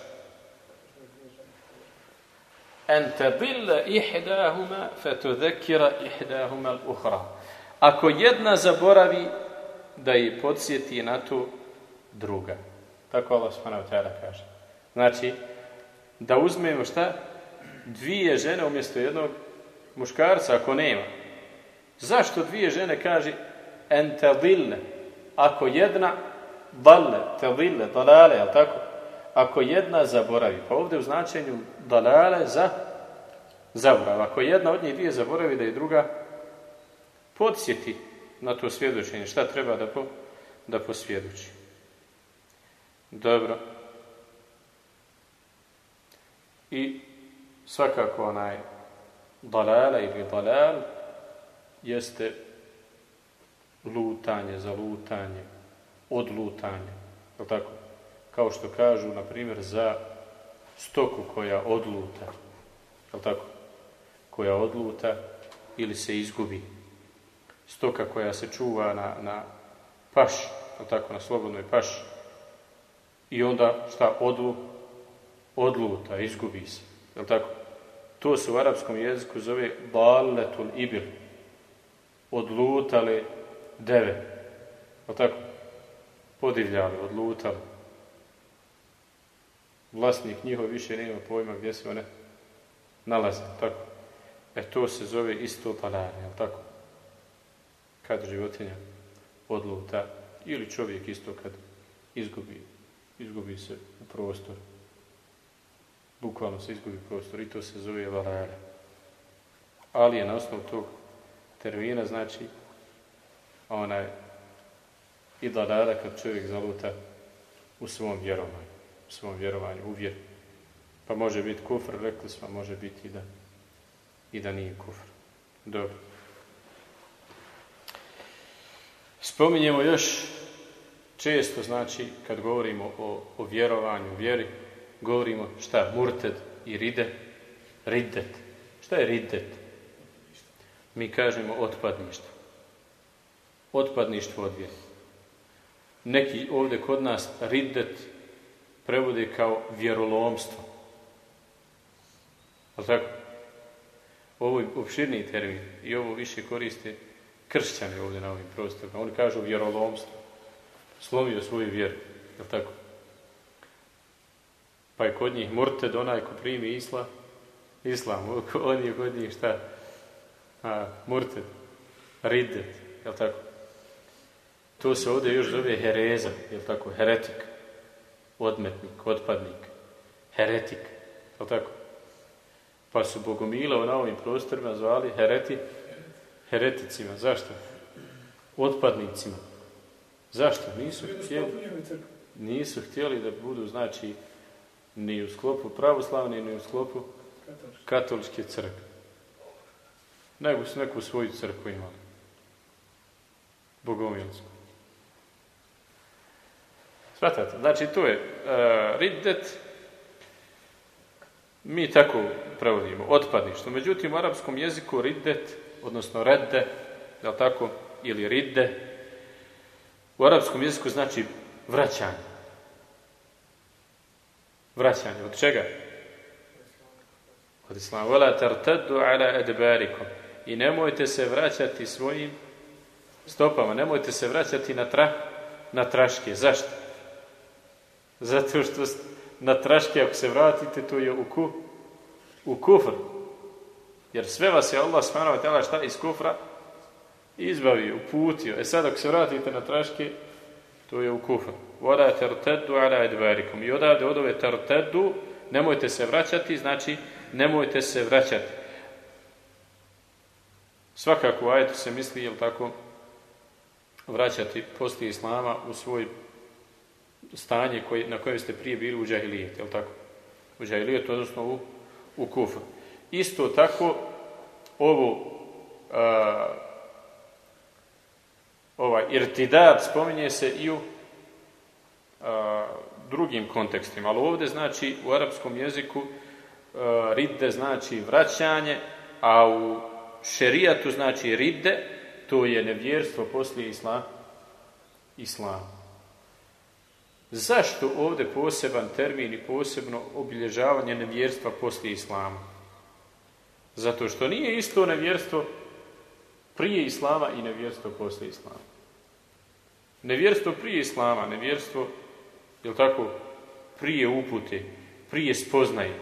En tadilla ihdahuma fatudhakkira ihdahuma al-ukhra. Ako jedna zaboravi da je podsjeti na tu druga. Tako Allah subhanahu wa ta'ala kaže. Znači, da uzmemo šta? Dvije žene umjesto jednog muškarca ako nema. Zašto dvije žene kaže en tadille? Ako jedna dalle, tadille, dalale, je tako? Ako jedna zaboravi, pa ovdje u značenju dalale za zaborav. Ako jedna od njih dvije zaboravi da je druga podsjeti na to svjedočenje. Šta treba da, po, da posvjedoči? Dobro. I svakako onaj dalala ili dalal jeste lutanje, zalutanje, odlutanje. Je tako? Kao što kažu, na primjer, za stoku koja odluta. Je tako? Koja odluta ili se izgubi. Stoka koja se čuva na, na paš, je tako? Na slobodnoj paši. I onda šta? Odlu, odluta, izgubi se. Je tako? To se u arapskom jeziku zove baletul ibil. Odlutale deve. Je tako? Podivljali, odlutali. Vlasnik njihov više nema pojma gdje se one nalaze. Tako? E to se zove isto palare, je tako? Kad životinja odluta ili čovjek isto kad izgubi, izgubi se u prostoru bukvalno se izgubi prostor i to se zove valare. Ali je na osnovu tog termina znači onaj i dalala kad čovjek zaluta u svom vjerovanju, u svom vjerovanju, u vjeru. Pa može biti kufr, rekli smo, može biti i da, i da nije kufr. Dobro. Spominjemo još često, znači, kad govorimo o, o vjerovanju, vjeri, govorimo šta? Murted i ride. Riddet. Šta je riddet? Mi kažemo otpadništvo. Otpadništvo od. Neki ovdje kod nas riddet prevode kao vjerolomstvo. Ali tako? Ovo je opširniji termin i ovo više koriste kršćani ovdje na ovim prostorima. Oni kažu vjerolomstvo. Slomio svoju vjeru. Je tako? Pa je kod njih murted onaj ko primi isla, islam. On je kod njih šta? A, murted. Riddet. Jel tako? To se ovdje još zove hereza. Jel tako? Heretik. Odmetnik, otpadnik. Heretik. Jel tako? Pa su Bogomila na ovim prostorima zvali hereti, hereticima. Zašto? Otpadnicima. Zašto? Nisu htjeli, nisu htjeli da budu, znači, ni u sklopu pravoslavne, ni u sklopu katoličke crkve. Nego su neku svoju crkvu imali. Bogomilsku. Svatate? Znači, to je uh, riddet, mi tako prevodimo, otpadništvo. Međutim, u arapskom jeziku riddet, odnosno redde, je tako, ili ridde, u arapskom jeziku znači vraćanje. Vraćanje. Od čega? Od islama. Vola tartaddu ala adbarikum. I nemojte se vraćati svojim stopama. Nemojte se vraćati na, tra, na traške. Zašto? Zato što na traške ako se vratite, to je u, ku, u kufr. Jer sve vas je Allah smanava tela šta iz kufra izbavio, uputio. E sad ako se vratite na traške, to je u kufr. Voda tertedu ala adbarikum. I odavde od ove tertedu, nemojte se vraćati, znači nemojte se vraćati. Svakako ajetu se misli, jel tako, vraćati poslije Islama u svoj stanje koji, na kojem ste prije bili u džahilijet, jel tako? U džahilijet, odnosno u, u kufr. Isto tako, ovo ovaj irtidad spominje se i u a, drugim kontekstima, ali ovdje znači u arapskom jeziku a, ridde znači vraćanje, a u šerijatu znači ridde, to je nevjerstvo poslije islam, islam. Zašto ovdje poseban termin i posebno obilježavanje nevjerstva poslije islama? Zato što nije isto nevjerstvo prije islama i nevjerstvo poslije islama. Nevjerstvo prije islama, nevjerstvo, je tako, prije upute, prije spoznaje,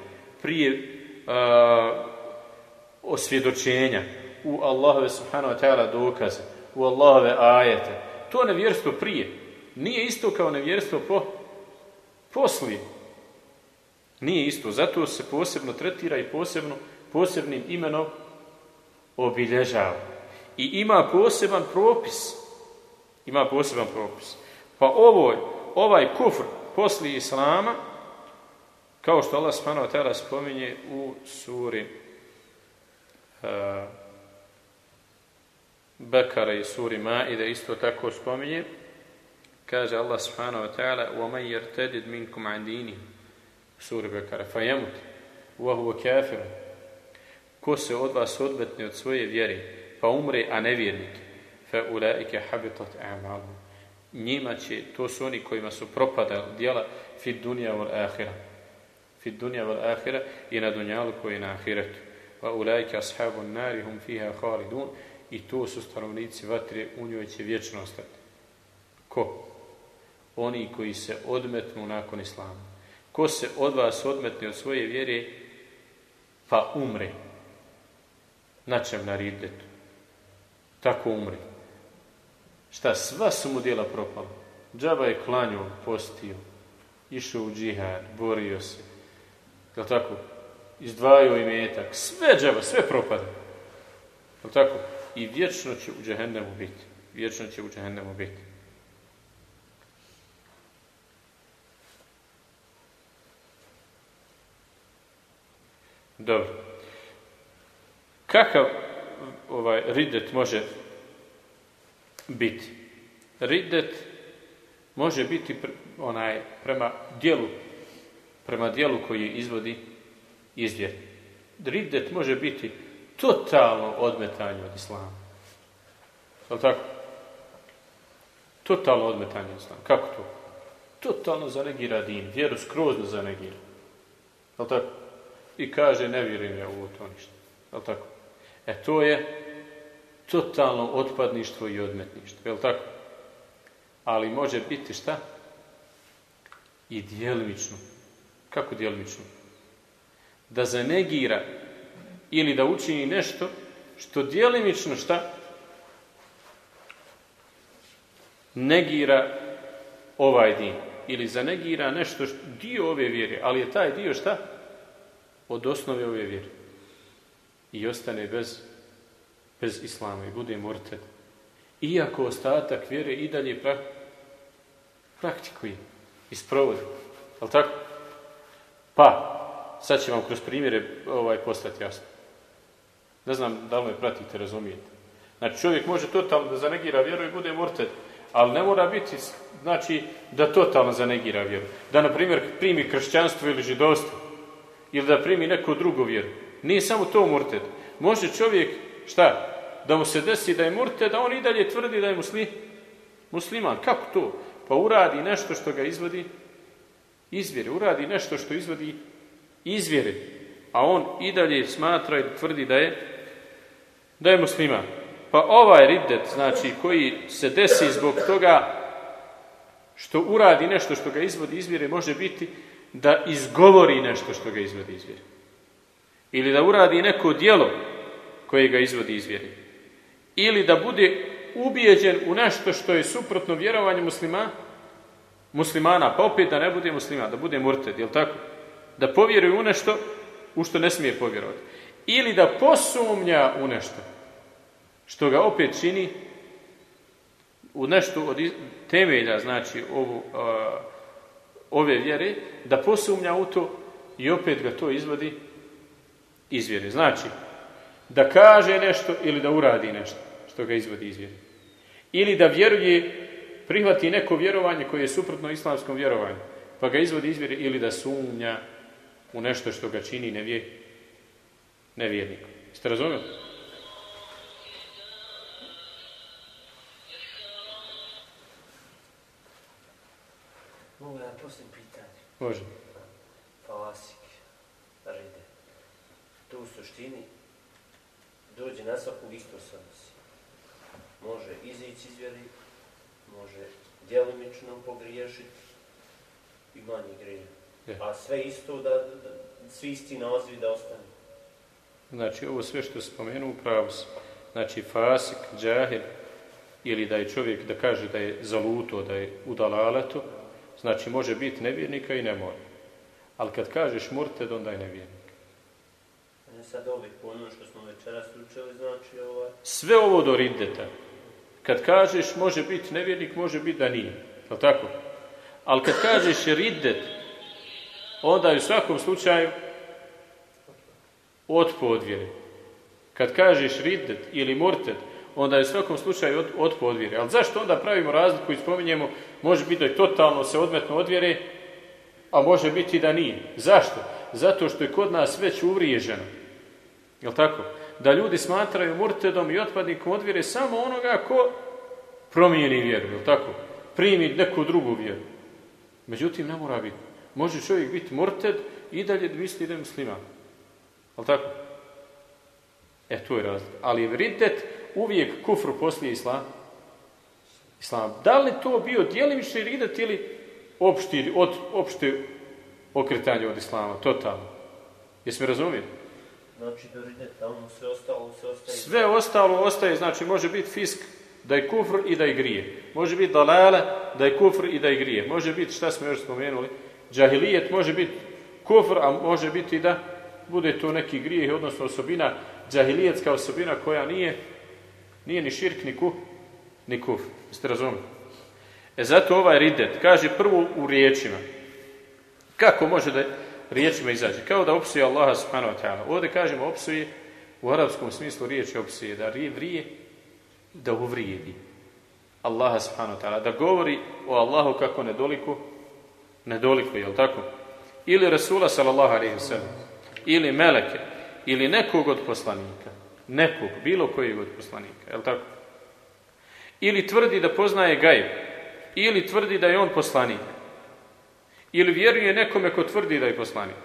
prije a, osvjedočenja u Allahove subhanahu wa ta'ala dokaze, u Allahove ajete. To nevjerstvo prije. Nije isto kao nevjerstvo po, poslije. Nije isto. Zato se posebno tretira i posebno, posebnim imenom obilježava I ima poseban propis. Ima poseban propis. Pa ovoj, ovaj kufr poslije Islama, kao što Allah subhanahu wa ta'ala spominje u suri uh, Bekara i suri Maide isto tako spominje, kaže Allah subhanahu wa ta'ala وَمَنْ يَرْتَدِدْ مِنْكُمْ عَنْ دِينِهِ suri Bekara فَيَمُتِ وَهُوَ كَافِرٌ Ko se od vas odmetne od svoje vjere, pa umre, a nevjernik, fe ulaike habitat a'malu. Njima će, to su oni kojima su propada djela fi dunja vol ahira. Fi dunja vol ahira i na dunjalu koji je na ahiretu. Va ulaike ashabu nari hum fiha halidun i to su stanovnici vatre, u njoj će vječno ostati. Ko? Oni koji se odmetnu nakon islama. Ko se od vas odmetne od svoje vjere, pa umre. Na čem na ridetu? Tako umre. Šta, sva su mu djela propala. Džaba je klanio, postio, išao u džihad, borio se. Jel tako? Izdvajao imetak. Sve džaba, sve propada. Jel tako? I vječno će u džehennemu biti. Vječno će u džehennemu biti. Dobro. Kakav ovaj ridet može biti? Ridet može biti onaj prema dijelu prema dijelu koji izvodi izvjer. Ridet može biti totalno odmetanje od islama. Je tako? Totalno odmetanje od islama. Kako to? Totalno zanegira din. Vjeru skrozno zanegira. Je tako? I kaže, ne vjerujem ja u to ništa. Je tako? E to je totalno otpadništvo i odmetništvo. Je tako? Ali može biti šta? I djelimično. Kako djelimično? Da zanegira ili da učini nešto što djelimično šta? Negira ovaj din. Ili zanegira nešto što, dio ove vjere, ali je taj dio šta? Od osnove ove vjere. I ostane bez, bez islama i bude morted. Iako ostatak vjere i dalje pra, praktikuje i sprovodi. Ali tako? Pa, sad će vam kroz primjere ovaj, postati jasno. Ne znam da li me pratite, razumijete. Znači čovjek može totalno da zanegira vjeru i bude morted, ali ne mora biti znači da totalno zanegira vjeru. Da, na primjer, primi kršćanstvo ili židovstvo. Ili da primi neku drugu vjeru. Nije samo to morted. Može čovjek, šta? Da mu se desi da je morted, da on i dalje tvrdi da je musli, musliman. Kako to? Pa uradi nešto što ga izvodi izvjere. Uradi nešto što izvodi izvjere. A on i dalje smatra i tvrdi da je da je musliman. Pa ovaj riddet, znači, koji se desi zbog toga što uradi nešto što ga izvodi izvjere, može biti da izgovori nešto što ga izvodi izvjere. Ili da uradi neko dijelo koje ga izvodi izvjere. Ili da bude ubijeđen u nešto što je suprotno vjerovanju muslima, muslimana, pa opet da ne bude musliman, da bude murted, jel tako? Da povjeruje u nešto u što ne smije povjerovati. Ili da posumnja u nešto što ga opet čini u nešto od temelja, znači ovu, a, ove vjere, da posumnja u to i opet ga to izvodi iz vjere. Znači, da kaže nešto ili da uradi nešto što ga izvodi iz vjere. Ili da vjeruje, prihvati neko vjerovanje koje je suprotno islamskom vjerovanju, pa ga izvodi iz vjere ili da sumnja u nešto što ga čini nevje, nevjernikom. Ste razumjeli? Mogu da postavim pitanje? Može. Falasik, ride. To u suštini dođe na svakog isto se odnosi. Može izići iz vjeri, može djelimično pogriješiti i manje grije. Je. A sve isto da, da svi isti nazivi da ostane. Znači, ovo sve što spomenu upravo su. Znači, fasik, džahil, ili da je čovjek da kaže da je zaluto, da je u dalaletu, znači može biti nevjernika i ne mora. Ali kad kažeš murted, onda je nevjernik. Ne sad ono što smo večeras učili, znači ovaj... Sve ovo do riddeta. Kad kažeš može biti nevjernik, može biti da nije. Je tako? Ali kad kažeš riddet, onda je u svakom slučaju otpo od vjere. Kad kažeš riddet ili murted, onda je u svakom slučaju otpo od vjere. Ali zašto onda pravimo razliku i spominjemo, može biti da je totalno se odmetno od vjere, a može biti da nije. Zašto? Zato što je kod nas već uvriježeno. Jel tako? Da ljudi smatraju murtedom i otpadnikom od vjere samo onoga ko promijeni vjeru, jel tako? Primi neku drugu vjeru. Međutim, ne mora biti. Može čovjek biti murted i dalje misli da je musliman. Jel tako? E, to je razlika. Ali veritet uvijek kufru poslije islam. islam. Da li to bio djelimični ridet ili opšti, od, opšte okretanje od islama, totalno? Jesi mi razumijeli? Znači, do ono sve ostalo, sve ostaje... Sve ostalo ostaje, znači može biti fisk da je kufr i da je grije. Može biti dalale da je kufr i da je grije. Može biti, šta smo još spomenuli, džahilijet može biti kufr, a može biti da bude to neki grijeh, odnosno osobina, džahilijetska osobina koja nije, nije ni širk, ni, ku, ni kufr. Jeste razumili? E zato ovaj ridet kaže prvo u riječima. Kako može da riječima izađe? Kao da opsuje Allaha subhanahu wa ta'ala. Ovdje kažemo opsuje u arapskom smislu riječi opsuje, da vrije, da uvrijedi. Allaha subhanahu wa ta'ala. Da govori o Allahu kako nedoliku, nedoliku, jel tako? Ili Rasula sallallahu alaihi sallam. Ili Meleke. Ili nekog od poslanika. Nekog, bilo kojeg od poslanika, jel tako? Ili tvrdi da poznaje gajb. Ili tvrdi da je on poslanik. Ili vjeruje nekome ko tvrdi da je poslanik.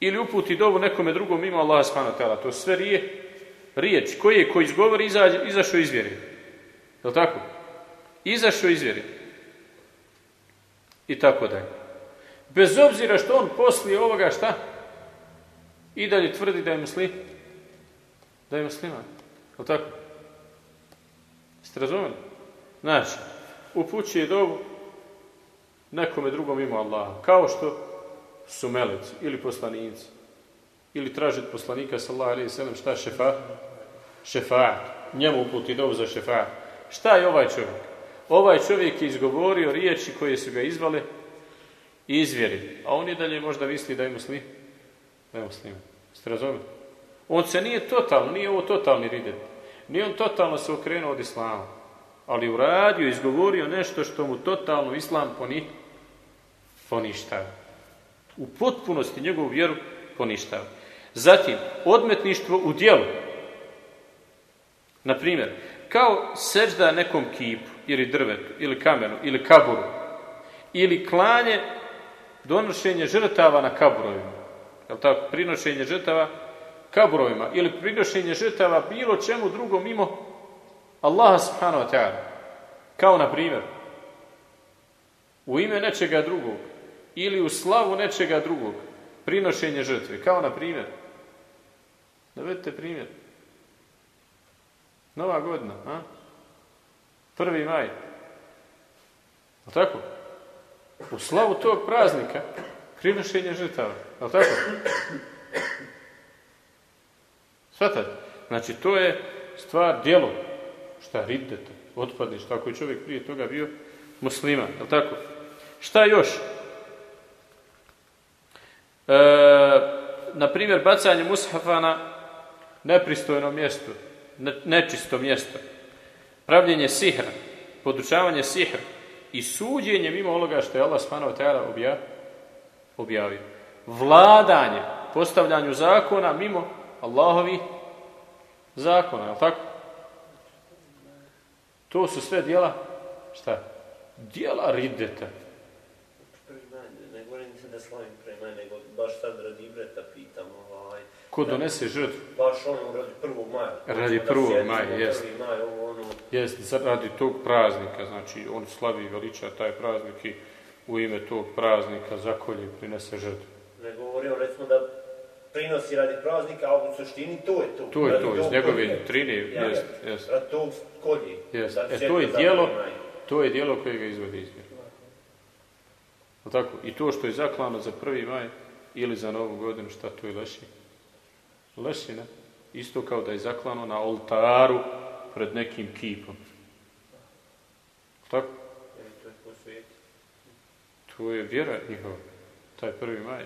Ili uputi dovu nekome drugom subhanahu wa ta'ala. To sve rije, riječ koji je ko izgovori izađe, izašao iz vjere. Je tako? Izašao iz vjere. I tako dalje. Bez obzira što on poslije ovoga šta? I dalje tvrdi da je muslim. Da je musliman. Je tako? Ste razumeli? Znači, upućuje dovu nekome drugom ima Allaha. Kao što su meleci ili poslanici. Ili tražiti poslanika sallallahu alaihi sallam šta šefa? Šefa. Njemu uputi dovu za šefa. Šta je ovaj čovjek? Ovaj čovjek je izgovorio riječi koje su ga izvale izvjeri. A on i dalje možda misli da je muslim. Da je muslim. Ste razumeli? On se nije totalno, nije ovo totalni ridet. Nije on totalno se okrenuo od islama. Ali uradio, izgovorio nešto što mu totalno islam poni, poništava. U potpunosti njegovu vjeru poništava. Zatim, odmetništvo u dijelu. Na primjer, kao sežda nekom kipu, ili drvetu, ili kamenu, ili kaburu, ili klanje donošenje žrtava na kaburovima. Je tako? Prinošenje žrtava kaburovima. Ili prinošenje žrtava bilo čemu drugom mimo Allaha subhanahu wa ta'ala. Kao na primjer, u ime nečega drugog ili u slavu nečega drugog prinošenje žrtve. Kao na primjer, da primjer. Nova godina, a? Prvi maj. A tako? U slavu tog praznika prinošenje žrtava. Je tako? Svatate? Znači, to je stvar, djelo. Šta ridete, otpadniš, tako je čovjek prije toga bio muslima. Je tako? Šta još? E, na primjer, bacanje mushafa na nepristojno mjesto, nečisto mjesto. Pravljenje sihra, podučavanje sihra i suđenje mimo onoga što je Allah subhanahu wa objavio. Vladanje, postavljanju zakona mimo Allahovi zakona, je tako? To su sve dijela, šta? Dijela rideta. Ne govorim se da slavim baš sad radi ibreta pitam, ovaj... Ko donese žrtvu? Baš ono radi prvog maja. Radi prvog maja, jest. ono... Jest, radi tog praznika, znači on slavi i veliča taj praznik i u ime tog praznika zakolje prinese žrtvu. Ne govorio recimo da prinosi radi praznika, a u suštini to je to. To je to, iz njegove trine, jest, jest. Radi tog kolje. Jest. E to je dijelo, to je dijelo koje ga izvodi iz tako? I to što je zaklano za prvi maj, ili za novu godinu, šta to je leši? Lešina. Isto kao da je zaklano na oltaru pred nekim kipom. Tako? To je vjera njihova. Taj prvi maj.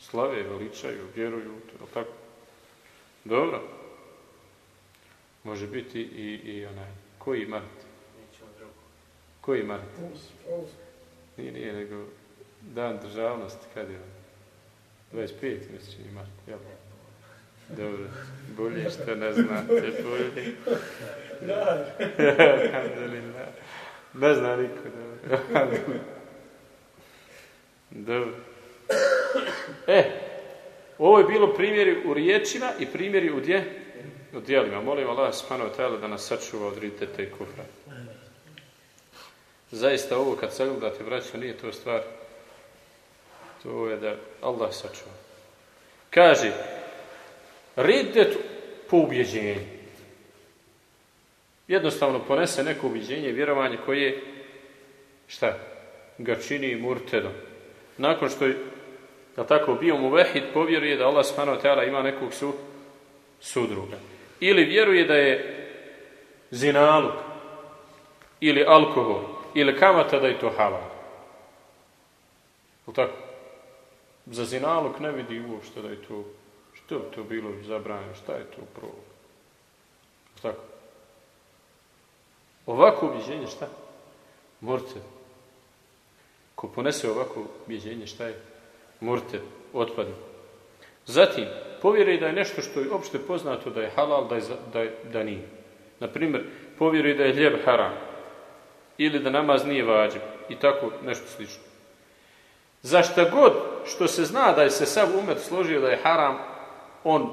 Slave, veličaju, vjeruju, je tako? Dobro. Može biti i, i onaj, koji mart? Koji mart? Nije, nije, nego dan državnosti, kad je on? 25. mjesečni mart, jel? Dobro, bolje što ne znate, bolje. ne zna niko, dobro. Dobro. E, ovo je bilo primjeri u riječima i primjeri u dje? U dijelima. Molim Allah subhanahu da nas sačuva od riteta i kufra. Zaista ovo kad sagledate, braćo, nije to stvar. To je da Allah sačuva. Kaže, ridet po ubjeđenju. Jednostavno ponese neko ubjeđenje vjerovanje koje šta? Ga čini murtedom. Nakon što je da tako bio mu vehid, povjeruje da Allah subhanahu ima nekog su, sudruga. Ili vjeruje da je zinaluk, ili alkohol, ili kamata da je to halal. tako? Za zinaluk ne vidi uopšte da je to, što je to bilo zabranjeno, šta je to prvo. Tako? Ovako objeđenje šta? Morte. Ko ponese ovako objeđenje šta je? Morte, otpadni. Zatim, povjeruje da je nešto što je opšte poznato da je halal, da, je, da, da nije. Naprimjer, povjeruje da je hljeb haram ili da namaz nije vađen i tako nešto slično. Za šta god što se zna da je se sav umet složio da je haram, on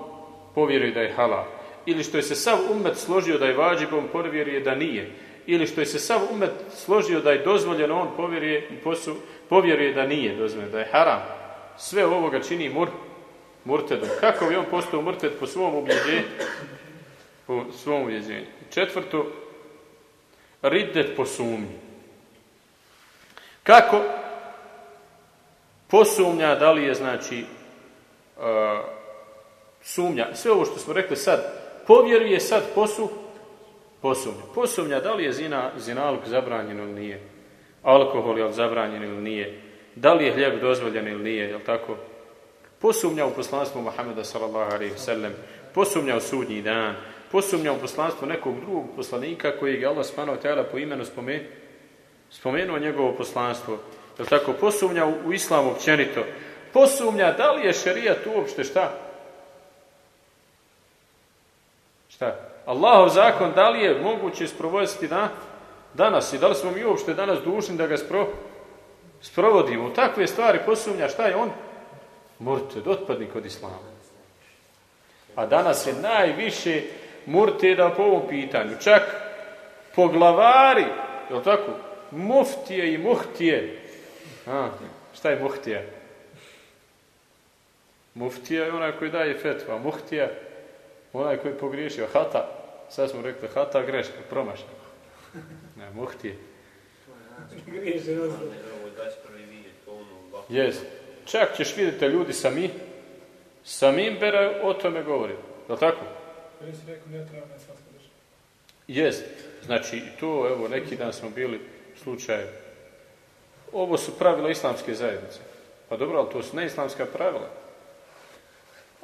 povjeruje da je halal. Ili što je se sav umet složio da je vađib, on povjeruje da nije. Ili što je se sav umet složio da je dozvoljeno, on povjeruje, povjeruje da nije dozvoljeno, da je haram. Sve ovoga čini mur, murtedom. Kako bi on postao murted po svom ubjeđenju? Po svom ubjeđenju. Četvrto, riddet po sumnji. Kako posumnja, da li je znači uh, sumnja, sve ovo što smo rekli sad, povjeruje sad posu, posumnja. Posumnja, da li je zina, zinaluk zabranjen ili nije, alkohol je zabranjen ili nije, da li je hljeb dozvoljen ili nije, jel tako? Posumnja u poslanstvo Muhammeda sallallahu alaihi sallam, posumnja u sudnji dan, posumnja u poslanstvo nekog drugog poslanika koji je Allah tijela po imenu spomenuo, spomenuo njegovo poslanstvo, jel tako? Posumnja u, u islamu općenito, posumnja da li je šerijat uopšte šta? Šta? Allahov zakon da li je moguće sprovoditi na danas i da li smo mi uopšte danas dužni da ga spro, sprovodimo. U takve stvari posumnja šta je on? Murted, otpadnik od islama. A danas je najviše murteda po ovom pitanju. Čak poglavari, je tako? Muftije i muhtije. A, šta je muhtija? Muftija je onaj koji daje fetva. Muhtija onaj koji je pogriješio. Hata, sad smo rekli, hata greška, promašaj. Ne, muhtije. Jest. Čak ćeš vidjeti ljudi sami, samim bera o tome govori. Je li tako? Jest. Znači, to, evo, neki dan smo bili slučaj. Ovo su pravila islamske zajednice. Pa dobro, ali to su ne islamska pravila.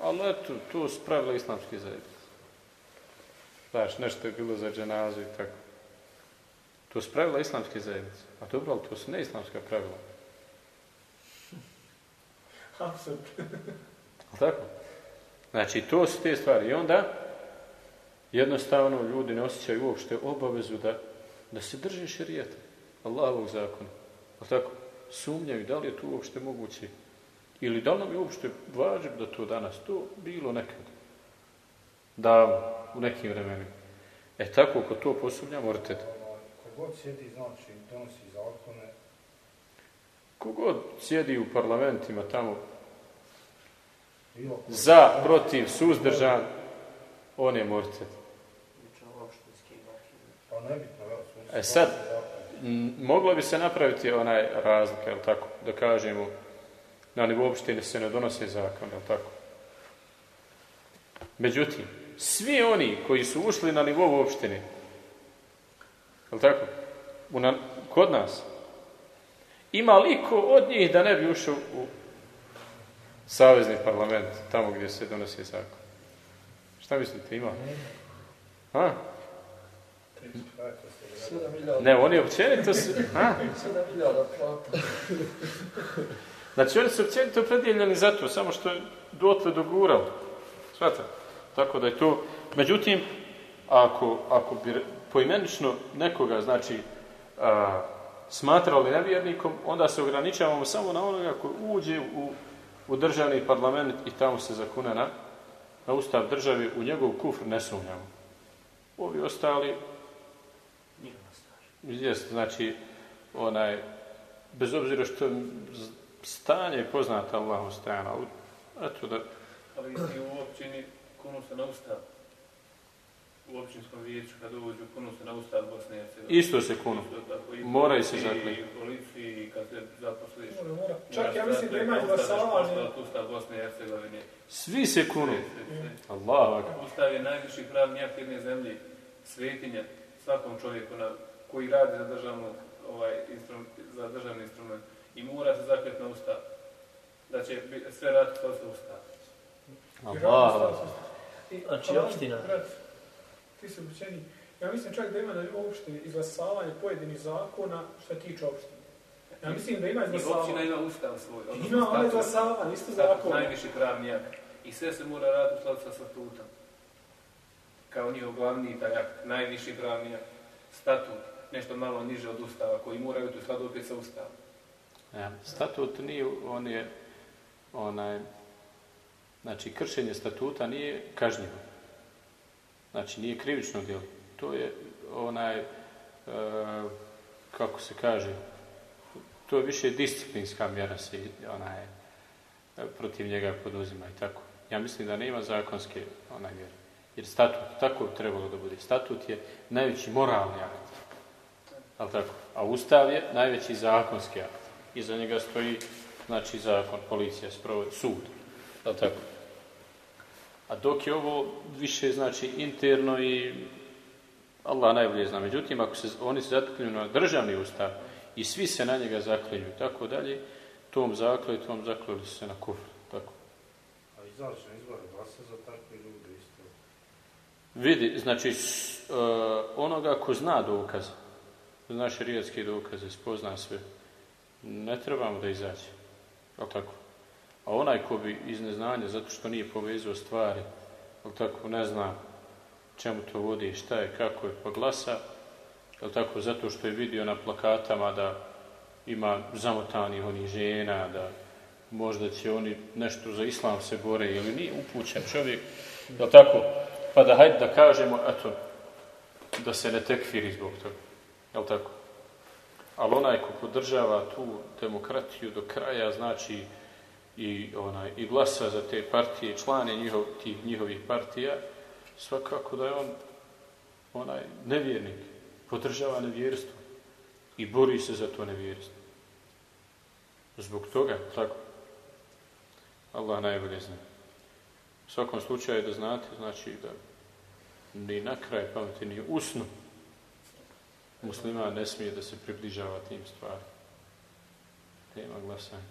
Ali eto, to su pravila islamske zajednice. Znaš, nešto je bilo za dženazu i tako. To su pravila islamske zajednice. A dobro, ali to su ne islamska pravila. Tako? Znači, to su te stvari. I onda, jednostavno, ljudi ne osjećaju uopšte obavezu da, da se drže šerijeta. Allahovog zakona. Tako? Sumnjaju da li je to uopšte moguće. Ili da li nam je uopšte važno da to danas to bilo nekad. Da, u nekim vremenima. E tako, ko to posumnja, morate... Kogod sjedi, znači, donosi zakone, Kogod sjedi u parlamentima tamo za, protiv, suzdržan, on je mortet. E sad, moglo bi se napraviti onaj razlika, jel tako, da kažemo, na nivou opštine se ne donose zakon, je tako? Međutim, svi oni koji su ušli na nivou opštine, je tako? U na, kod nas, ima li ko od njih da ne bi ušao u savezni parlament, tamo gdje se donosi zakon? Šta mislite, ima? Ne, oni općenito su... A? Znači, oni su općenito predijeljeni za to, samo što je dotle dogurao. Svata. Tako da je to... Međutim, ako, ako bi poimenično nekoga, znači, a, smatrali nevjernikom, onda se ograničavamo samo na onoga koji uđe u, u državni parlament i tamo se zakune na, na ustav državi, u njegov kufr ne sumnjamo. Ovi ostali Jest, znači, onaj, bez obzira što stanje je poznata Allahu stajana, eto da... Ali i u općini kunu se na ustav, u općinskom vijeću kad uđu kunu se na ustav Bosne i Hercegovine. Isto se kunu. Moraju se zakljati. I u policiji, i kad se zaposliš. Mora, mora. Čak ja mislim da imaju glasavanje. Ustav Bosne i Hercegovine. Svi se kunu. Allah. Ustav je najviši pravni akt jedne zemlje, svetinja svakom čovjeku na koji radi za državnu ovaj instrument, za državni instrument i mora se zakljeti na ustav da će sve raditi to sa ustav. Allah. Znači, opština. Ti su običeni. Ja mislim čak da ima na opštini izglasavanje pojedinih zakona što tiče opštine. Ja mislim da ima izglasavanje. I opština ima ustav svoj. Ima ona izglasavanje, isto zakon. Najviši pravni akt. I sve se mora raditi u skladu sa statutom. Kao njihov glavni taj akt, najviši pravni akt. Statut nešto malo niže od ustava, koji moraju tu skladu opet sa ustavom. Ja, statut nije, on je, onaj, znači, kršenje statuta nije kažnjivo. Znači, nije krivično djelo. To je onaj, e, kako se kaže, to je više disciplinska mjera se onaj, protiv njega poduzima i tako. Ja mislim da nema zakonske onaj mjere. Jer statut, tako trebalo da bude. Statut je najveći moralni akt. Ali tako? A Ustav je najveći zakonski akt. Iza njega stoji, znači, zakon, policija, sprovod, sud. Ali tako? A dok je ovo više, znači, interno i Allah najbolje zna. Međutim, ako se oni se zakljuju na državni ustav i svi se na njega zaklinju i tako dalje, tom zakletom zakljeli se na kufr. Tako. A izaći na izbore glasa za takve ljude isto? Vidi, znači, uh, onoga ko zna dokaz, zna širijetske dokaze, spozna sve, ne trebamo da izađe. Ali tako? A onaj ko bi iz neznanja, zato što nije povezao stvari, ali tako, ne zna čemu to vodi, šta je, kako je, pa glasa, ali tako, zato što je vidio na plakatama da ima zamotanih onih žena, da možda će oni nešto za islam se bore ili nije upućen čovjek, je tako? Pa da hajde da kažemo, eto, da se ne tekfiri zbog toga. Je tako? Ali onaj ko podržava tu demokratiju do kraja, znači i, onaj, i glasa za te partije, člane njihov, tih njihovih partija, svakako da je on onaj nevjernik, podržava nevjerstvo i bori se za to nevjerstvo. Zbog toga, tako, Allah najbolje zna. U svakom slučaju da znate, znači da ni na kraj pameti, ni usnu muslima ne smije da se približava tim stvarima. Nema glasanja.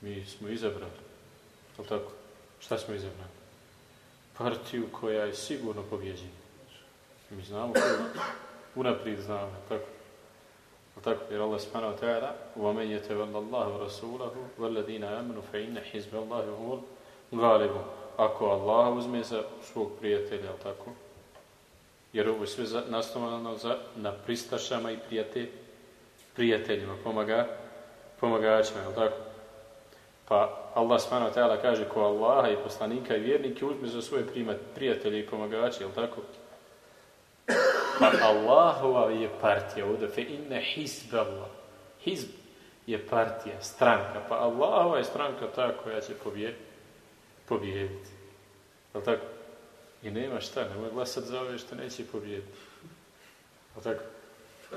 Mi smo izabrali. Ali tako? Šta smo izabrali? Partiju koja je sigurno pobjeđena. Mi znamo koju. Unaprijed znamo. Tako? Ali tako? Jer Allah subhanahu wa ta'ala وَمَنْ يَتَوَلَّ اللَّهُ وَرَسُولَهُ وَالَّذِينَ آمَنُوا فَإِنَّ حِزْبَ اللَّهِ هُمُ الْغَالِبُ Ako Allah uzme za svog prijatelja, ali tako? Jer ovo je sve nastavljeno za, na pristašama i prijate, prijateljima, pomaga, pomagačima, je tako? Pa Allah ta'ala kaže ko Allaha i poslanika i vjernike uzme za svoje prijatelje i pomagače, je tako? Pa Allahova je partija ovdje, fe inne hizb Allah. Hizb je partija, stranka. Pa Allahova je stranka ta koja će pobijediti. Je tako? I nema šta, nemoj glasat za ove što neće pobijediti. O tako?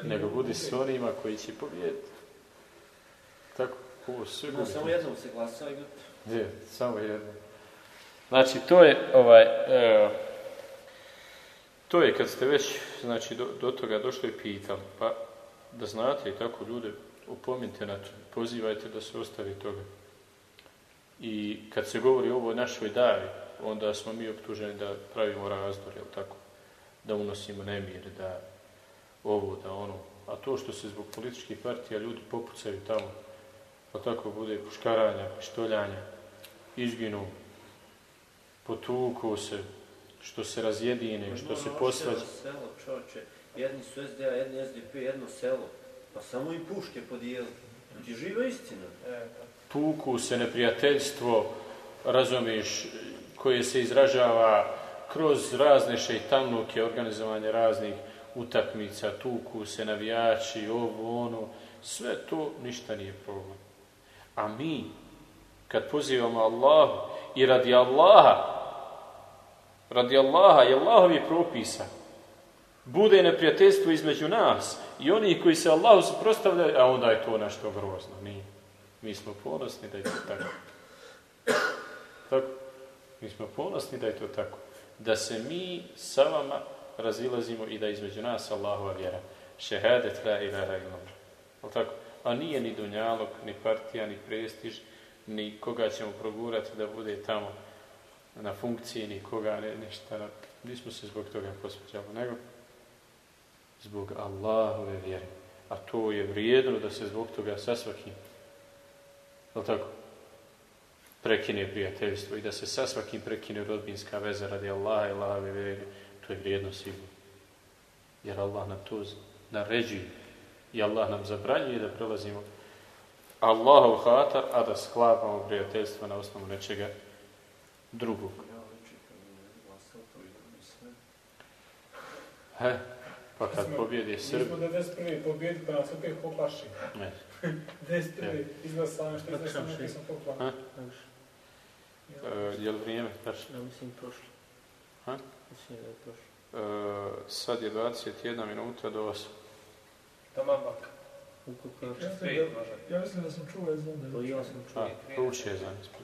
Nego budi s onima koji će pobijediti. Tako? Ko sve No, gubi. samo jednom se glasao i gotovo. Samo jedno. Znači, to je, ovaj, e, to je kad ste već, znači, do, do toga došli i pitali, pa da znate i tako ljude, upominjte na to, pozivajte da se ostavi toga. I kad se govori o ovoj našoj davi, onda smo mi optuženi da pravimo razdor, jel tako? Da unosimo nemir, da ovo, da ono. A to što se zbog političkih partija ljudi popucaju tamo, pa tako bude puškaranja, pištoljanja, izginu, potuku se, što se razjedine, što se posvađa. Selo, čoče. Jedni su SDA, jedni SDP, jedno selo. Pa samo i puške podijeli. Ti živa istina. Tuku se neprijateljstvo, razumiješ, koje se izražava kroz razne šeitanluke, organizovanje raznih utakmica, tuku se navijači, ovo, ono, sve to ništa nije problem. A mi, kad pozivamo Allahu i radi Allaha, radi Allaha i Allahovi propisa, bude neprijateljstvo između nas i oni koji se Allahu suprotstavljaju, a onda je to nešto grozno. Nije. Mi smo ponosni da je to tako. Tako? Mi smo ponosni da je to tako. Da se mi sa vama razilazimo i da između nas Allahova vjera. Šehadet la ilaha illallah. Tako? A nije ni dunjalog, ni partija, ni prestiž, ni koga ćemo progurati da bude tamo na funkciji, ni koga, ne, ništa. Nismo se zbog toga posveđali, nego zbog Allahove vjere. A to je vrijedno da se zbog toga sa svakim Jel tako? Prekine prijateljstvo i da se sa svakim prekine rodbinska veza radi Allaha i Allahove vjere, to je vrijedno sigurno. Jer Allah nam to naređuje i Allah nam zabranjuje da prelazimo Allahov hatar, a da sklapamo prijateljstvo na osnovu nečega drugog. Mi. He, pa kad pobjedi Mi Srb, smo 91. pobjedili, pa nas opet poplaši. ne, 91. izglasavano što je Kako sam sam poplaši. E, je li vrijeme? Tačno. Ja mislim prošlo. Ha? Mislim da je prošlo. E, sad je 21 minuta do 8. Tamam bak. Ukoliko je Ja mislim da- sam čuo, da to je ja sam A, čuo. prouči je za ispred.